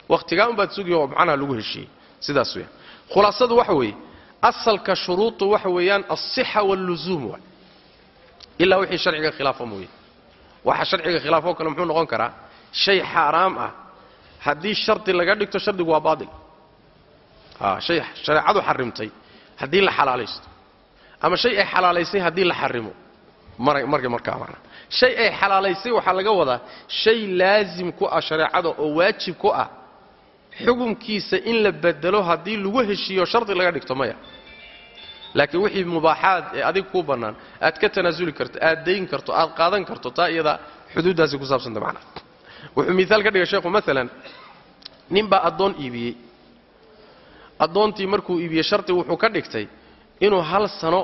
Wakhtigaa unbaad sugi oo macnaha lagu heshiiyey. Sidaas weyaan khulaasadu waxa weeye asalka shuruudu waxa weeyaan alsixa waalluzuum waay. Ilaa wixii sharciga khilaafo mooye. Waxa sharciga khilaafoo kale muxuu noqon karaa shay xaaraam ah. Haddii shardi laga dhigto shardigu waa baatil hay shareecadu xarimtay haddii la xalaalaysto. Ama shay ay xalaalaysay haddii la xarimo. Marka markaa mana shay ay xalaalaysay waxaa laga wadaa shay laazim ku ah shareecada oo waajib ku ah xukunkiisa in la bedelo haddii lagu heshiiyo shardi laga dhigto maya. Laakiin wixii mubaaxaad ee adig kuu bannaan aad ka tanaasuli karto aad dayn karto aad qaadan karto taa iyada xuduuddaasi ku saabsanta macnaha wuxuu miaal ka dhigay sheekhu maalan nin baa addoon iibiyey addoontii markuu iibiyey shardi wuxuu ka dhigtay inuu hal sano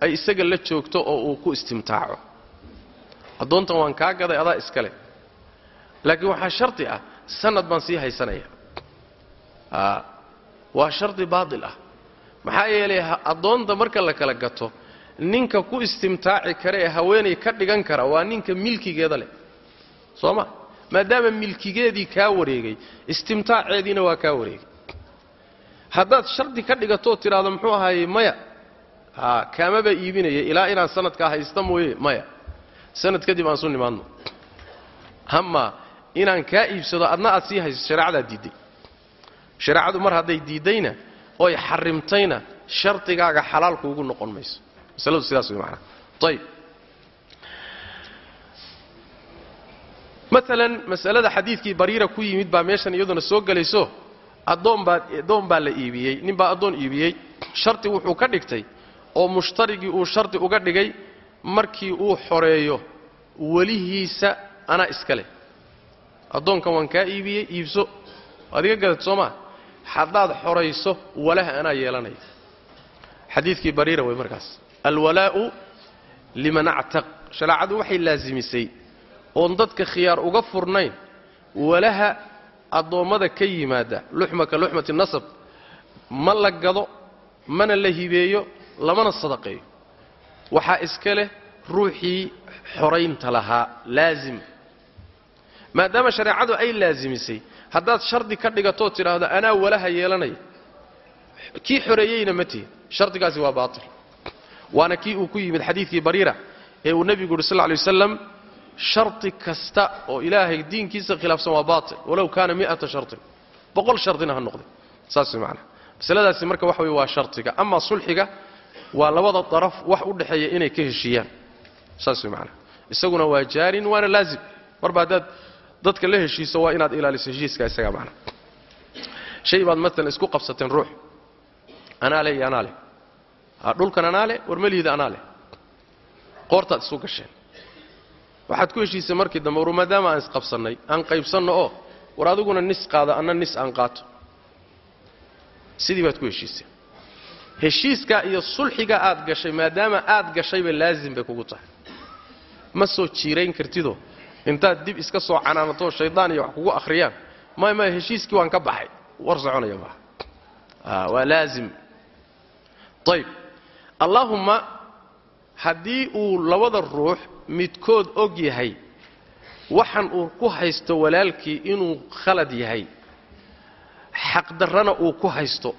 ay isaga la joogto oo uu ku istimtaaco. Addoontan waan kaa gaday adaa iskale laakiin waxaa shardi ah sanad baan sii haysanaya. Waa shardi baatil ah. Maxaa yeelay addoonta marka la kala gato ninka ku istimtaaci kara ee haweenay ka dhigan kara waa ninka milkigeeda leh. Soo ma? Maadaama milkigeedii kaa wareegay istimtaaceediina waa kaa wareegay haddaad shardi ka dhigatoo tidhaahdo muxuu ahaayey maya. Ha kaamaba iibinaya ilaa inaan sanadkaa haysta mooye maya. Sanad kadib aan su nimaadno ama inaan kaa iibsado adna aad sii hayso shareecadaa diidday shareecadu mar hadday diiddayna oy xarimtayna shardigaaga xalaal kuugu noqon mayso. Masaladu sidaas way maanaa ayib maalan masalada xadiidkii bariira ku yimid baa meeshan iyaduna soo gelayso addoon baa la iibiyey nin baa addoon iibiyey. Shardi wuxuu ka dhigtay oo mushtarigii uu shardi uga dhigay markii uu xoreeyo welihiisa anaa iska leh. Addoonkan waan kaa iibiyey iibso. Adiga gadad soo maa haddaad xorayso walaha anaa yeelanaya xadiidkii bariira way markaas. Alwalaa'u liman actaq. Shareecadu waxay laasimisay. Oon dadka khiyaar uga furnayn walaha addoommada ka yimaada luxmaka luxmati nasab ma la gado mana la hibeeyo lamana sadaqeeyo. Waxaa iska leh ruuxii xoraynta lahaa laasim maadaama shareecadu ay laasimisay haddaad shardi ka dhigatoo tidhaahdo anaa walaha yeelanaya kii xoreeyeyna ma tihin shardigaasi waa baatil. Waana kii uu ku yimid xadiidkii bariira ee uu nebigu yuri sal lla lay waslam shardi kasta oo ilaahay diinkiisa khilaafsan waa baatil. Walow kaana mi'ata shartin boqol shardina ha noqday saas way macanaha masaladaasi marka waxa weye waa shardiga amaa sulxiga waa labada daraf wax u dhexeeya inay ka heshiiyaan. Saas way macanaha isaguna waa jaarin waana laazim. Marba haddaad dadka la heshiiso waa inaad ilaaliso heshiiska isagaa macnaha shay baad maalan isku qabsateen ruux. Anaa leh iyo anaa leh. Dhulkan anaa leh warmelihiida anaa leh. Qoortaad isu gasheen waxaad ku heshiisay markii dambe war maadaama aan isqabsannay aan qaybsanno oo war adiguna nis qaada anna nis aan qaato. Sidii baad ku heshiisay. Heshiiskaa iyo sulxigaa aad gashay maadaama aad gashayba laazim bay kugu tahay. Ma soo jiirayn kartidoo? Intaad dib iska soo canaanatoo shaydaan iyo wax kugu akhriyaan. May maya heshiiskii waan ka baxay. War soconaya maaha waa laazim. Ayb allaahumma haddii uu labada ruux midkood og yahay waxan uu ku haysto walaalkii inuu khalad yahay. Xaqdarrana uu ku haysto.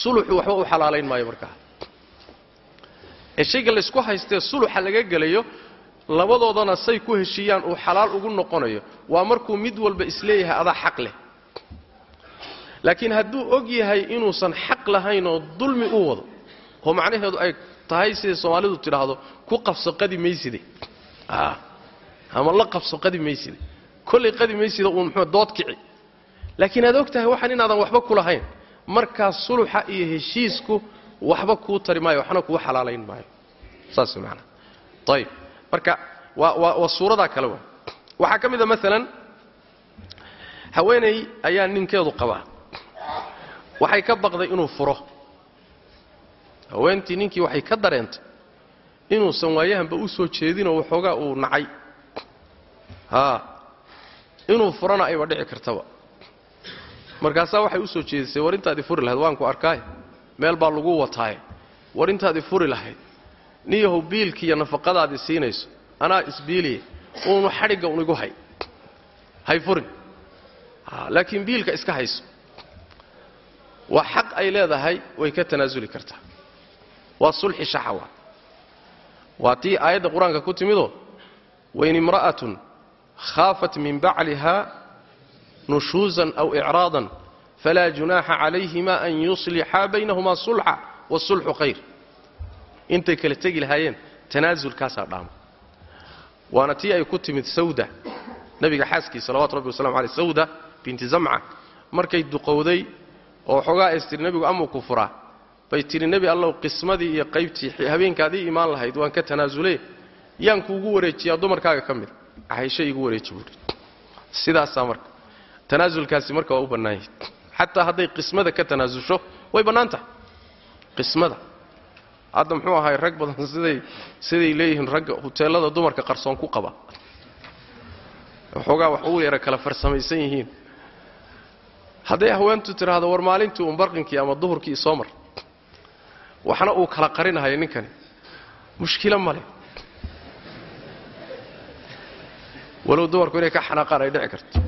Suluxu waxba u xalaalayn maayo markaa ee shayga laysku haystee suluxa laga gelayo labadoodana say ku heshiiyaan uu xalaal ugu noqonayo. Waa markuu mid walba is leeyahay adaa xaq leh. Laakiin hadduu og yahay inuusan xaq lahayn oo dulmi u wado oo macnaheedu ay tahay siday soomaalidu tidhaahdo ku qabso qadi mayside ama la qabso qadi mayside kollay qadi maysida uun muxuu dood kici. Laakiin aad og tahay waxaan inaadan waxba ku lahayn. Markaa suluxa iyo heshiisku waxba kuu tari maayo waxna kuu xalaalayn maayo. Saas maanaa ayib marka waa waa waa suuradaa kale wa waxaa ka mid a maalan haweenay ayaa ninkeedu qabaa. Waxay ka baqday inuu furo haweentii ninkii waxay ka dareentay inuusan waayahanba u soo jeedinoo waxoogaa uu nacay. Haa inuu furana ayba dhici kartaba. Markaasaa waxay u soo jeedisay war intaad i furi lahayd waan ku arkaaye meel baa lagu wataaye. War intaad i furi lahayd. Niyahow biilkiiyo nafaqadaad i siinayso. Anaa isbiiliye uunu xadhigga un igu hay. Hay furin. Laakiin biilka iska hayso. Waa xaq ay leedahay way ka tanaasuli kartaa waa sulxi shaxawa waa tii aayadda qur'aanka ku timidoo wain imra'atun khaafat min bacliha nushuusan aw icraadan falaa junaaxa calayhima an yuslixaa baynahumaa sulxa wasulxu khayr. Intay kala tegi lahaayeen tanaasulkaasaa dhaama. Waana tii ay ku timid sawda nabiga xaaskii salawatu rabbi waslamu aleyh sawda binti zamca. Markay duqowday oo xoogaa ays tihi nebigu amuu ku furaa bay tidhi nebi allow qismadii iyo qaybtii habeenkaadii imaan lahayd waan ka tanaasule yaan kuugu wareejiyaa dumarkaaga ka mid. Caysho igu wareeji buuhi sidaasaa marka tanaasulkaasi marka waa u bannaan yahay xataa hadday qismada ka tanaasusho way bannaan tahay qismada. Hadda muxuu ahay rag badan siday siday leeyihiin ragga huteelada dumarka qarsoon ku qaba. Waxoogaa wax ugu yara kala farsamaysan yihiin. Hadday haweentu tidhaahdo war maalintii uun barqinkii ama duhurkii soo mar waxna uu kala qarinahayo ninkani. Mushkilo ma leh. Walow dumarku inay ka xanaaqaan ay dhici karto.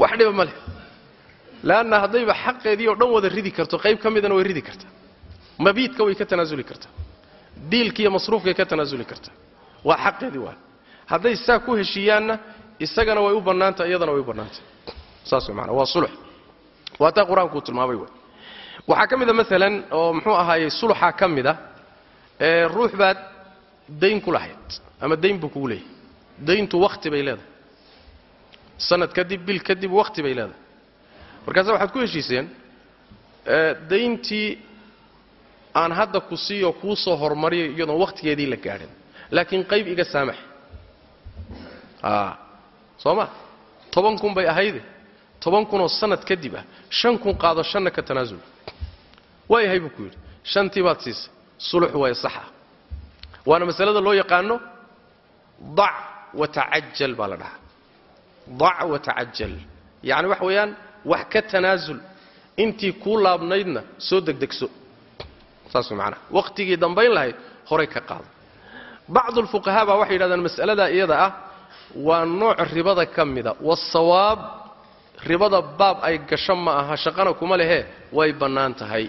Wax dhiba ma leh. Leanna haddayba xaqeedii oo dhan wada ridi karto qayb ka midana way ridi kartaa mabiidka way ka tanaasuli kartaa diilka iyo masruufkay ka tanaasuli kartaa waa xaqeedii waa. Hadday saa ku heshiiyaanna isagana way u bannaantah iyadana way u bannaantah saas way maanaa waa sulux waa taa qur'aankuu tilmaamay wey waxaa ka mida maalan oo muxuu ahaayey suluxaa ka mid a ruux baad dayn ku lahayd ama dayn buu kugu leeyahay. Dayntu wakhti bay leedahay. Sanad kadib bil kadib wakhti bay leedahay. Markaasa waxaad ku heshiiseen dayntii aan hadda ku siiyo kuu soo hormariyo iyadoon wakhtigeedii la gaadhin. Laakiin qayb iga saamax. Soo ma? Toban kun bay ahayde toban kunoo sanad kadib ah. Shan kun qaado shanna ka tanaasul waayahay buu ku yidhi shantii baad siisay sulux waay saxa waana masalada loo yaqaano dac wa tacajal baa la dhahaa. Dac wa tacajal yacni waxa weeyaan wax ka tanaasul intii kuu laabnaydna soo degdegso. Saas macanaha wakhtigii dambayn lahayd horay ka qaado. Bacdu alfuqahaa baa waxay yidhahdaan mas'aladaa iyada ah waa nooc ribada ka mida. Wasawaab ribada baab ay gasho ma aha shaqana kuma lehee way bannaan tahay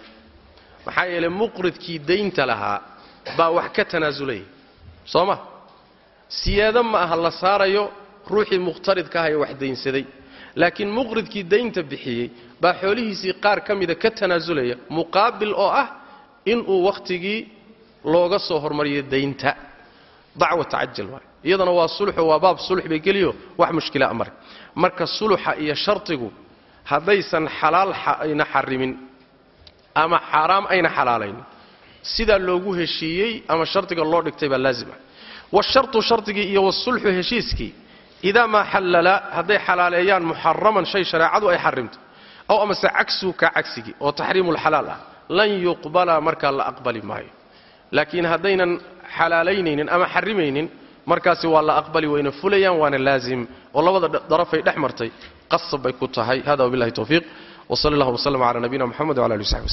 maxaa yeelay muqridkii daynta lahaa baa wax ka tanaasulaya soo ma? Siyaado ma aha la saarayo ruuxii muqhtaridka ah ee wax daynsaday. Laakiin muqridkii daynta bixiyey baa xoolihiisii qaar ka mida ka tanaasulaya muqaabil oo ah inuu wakhtigii looga soo hormariyo daynta. Dacwa tacajal waay. Iyadana waa sulxo waa baab sulx bay geliyo wax mushkilaa mare marka suluxa iyo shardigu haddaysan xalaal ayna xarimin ama xaaraam ayna xalaalaynin sidaa loogu heshiiyey ama shardiga loo dhigtay baa laazima. Washartu shardigii iyo wasulxu heshiiskii idaa maa xallala hadday xalaaleeyaan muxaraman shay shareecadu ay xarimto aw amase cagsuhu cagsigii oo taxriimulxalaal ah lan yuqbala markaa la aqbali maayo. Laakiin haddaynan xalaalaynaynin ama xarimaynin markaasi waa la aqbali wayna fulayaan waana laazim. Oo labada darafay dhex martay qasab bay ku tahay. Hada wabillahi tawfiiq. Wsal allah wslm cala nabiyina mxamed wala ali w saxbi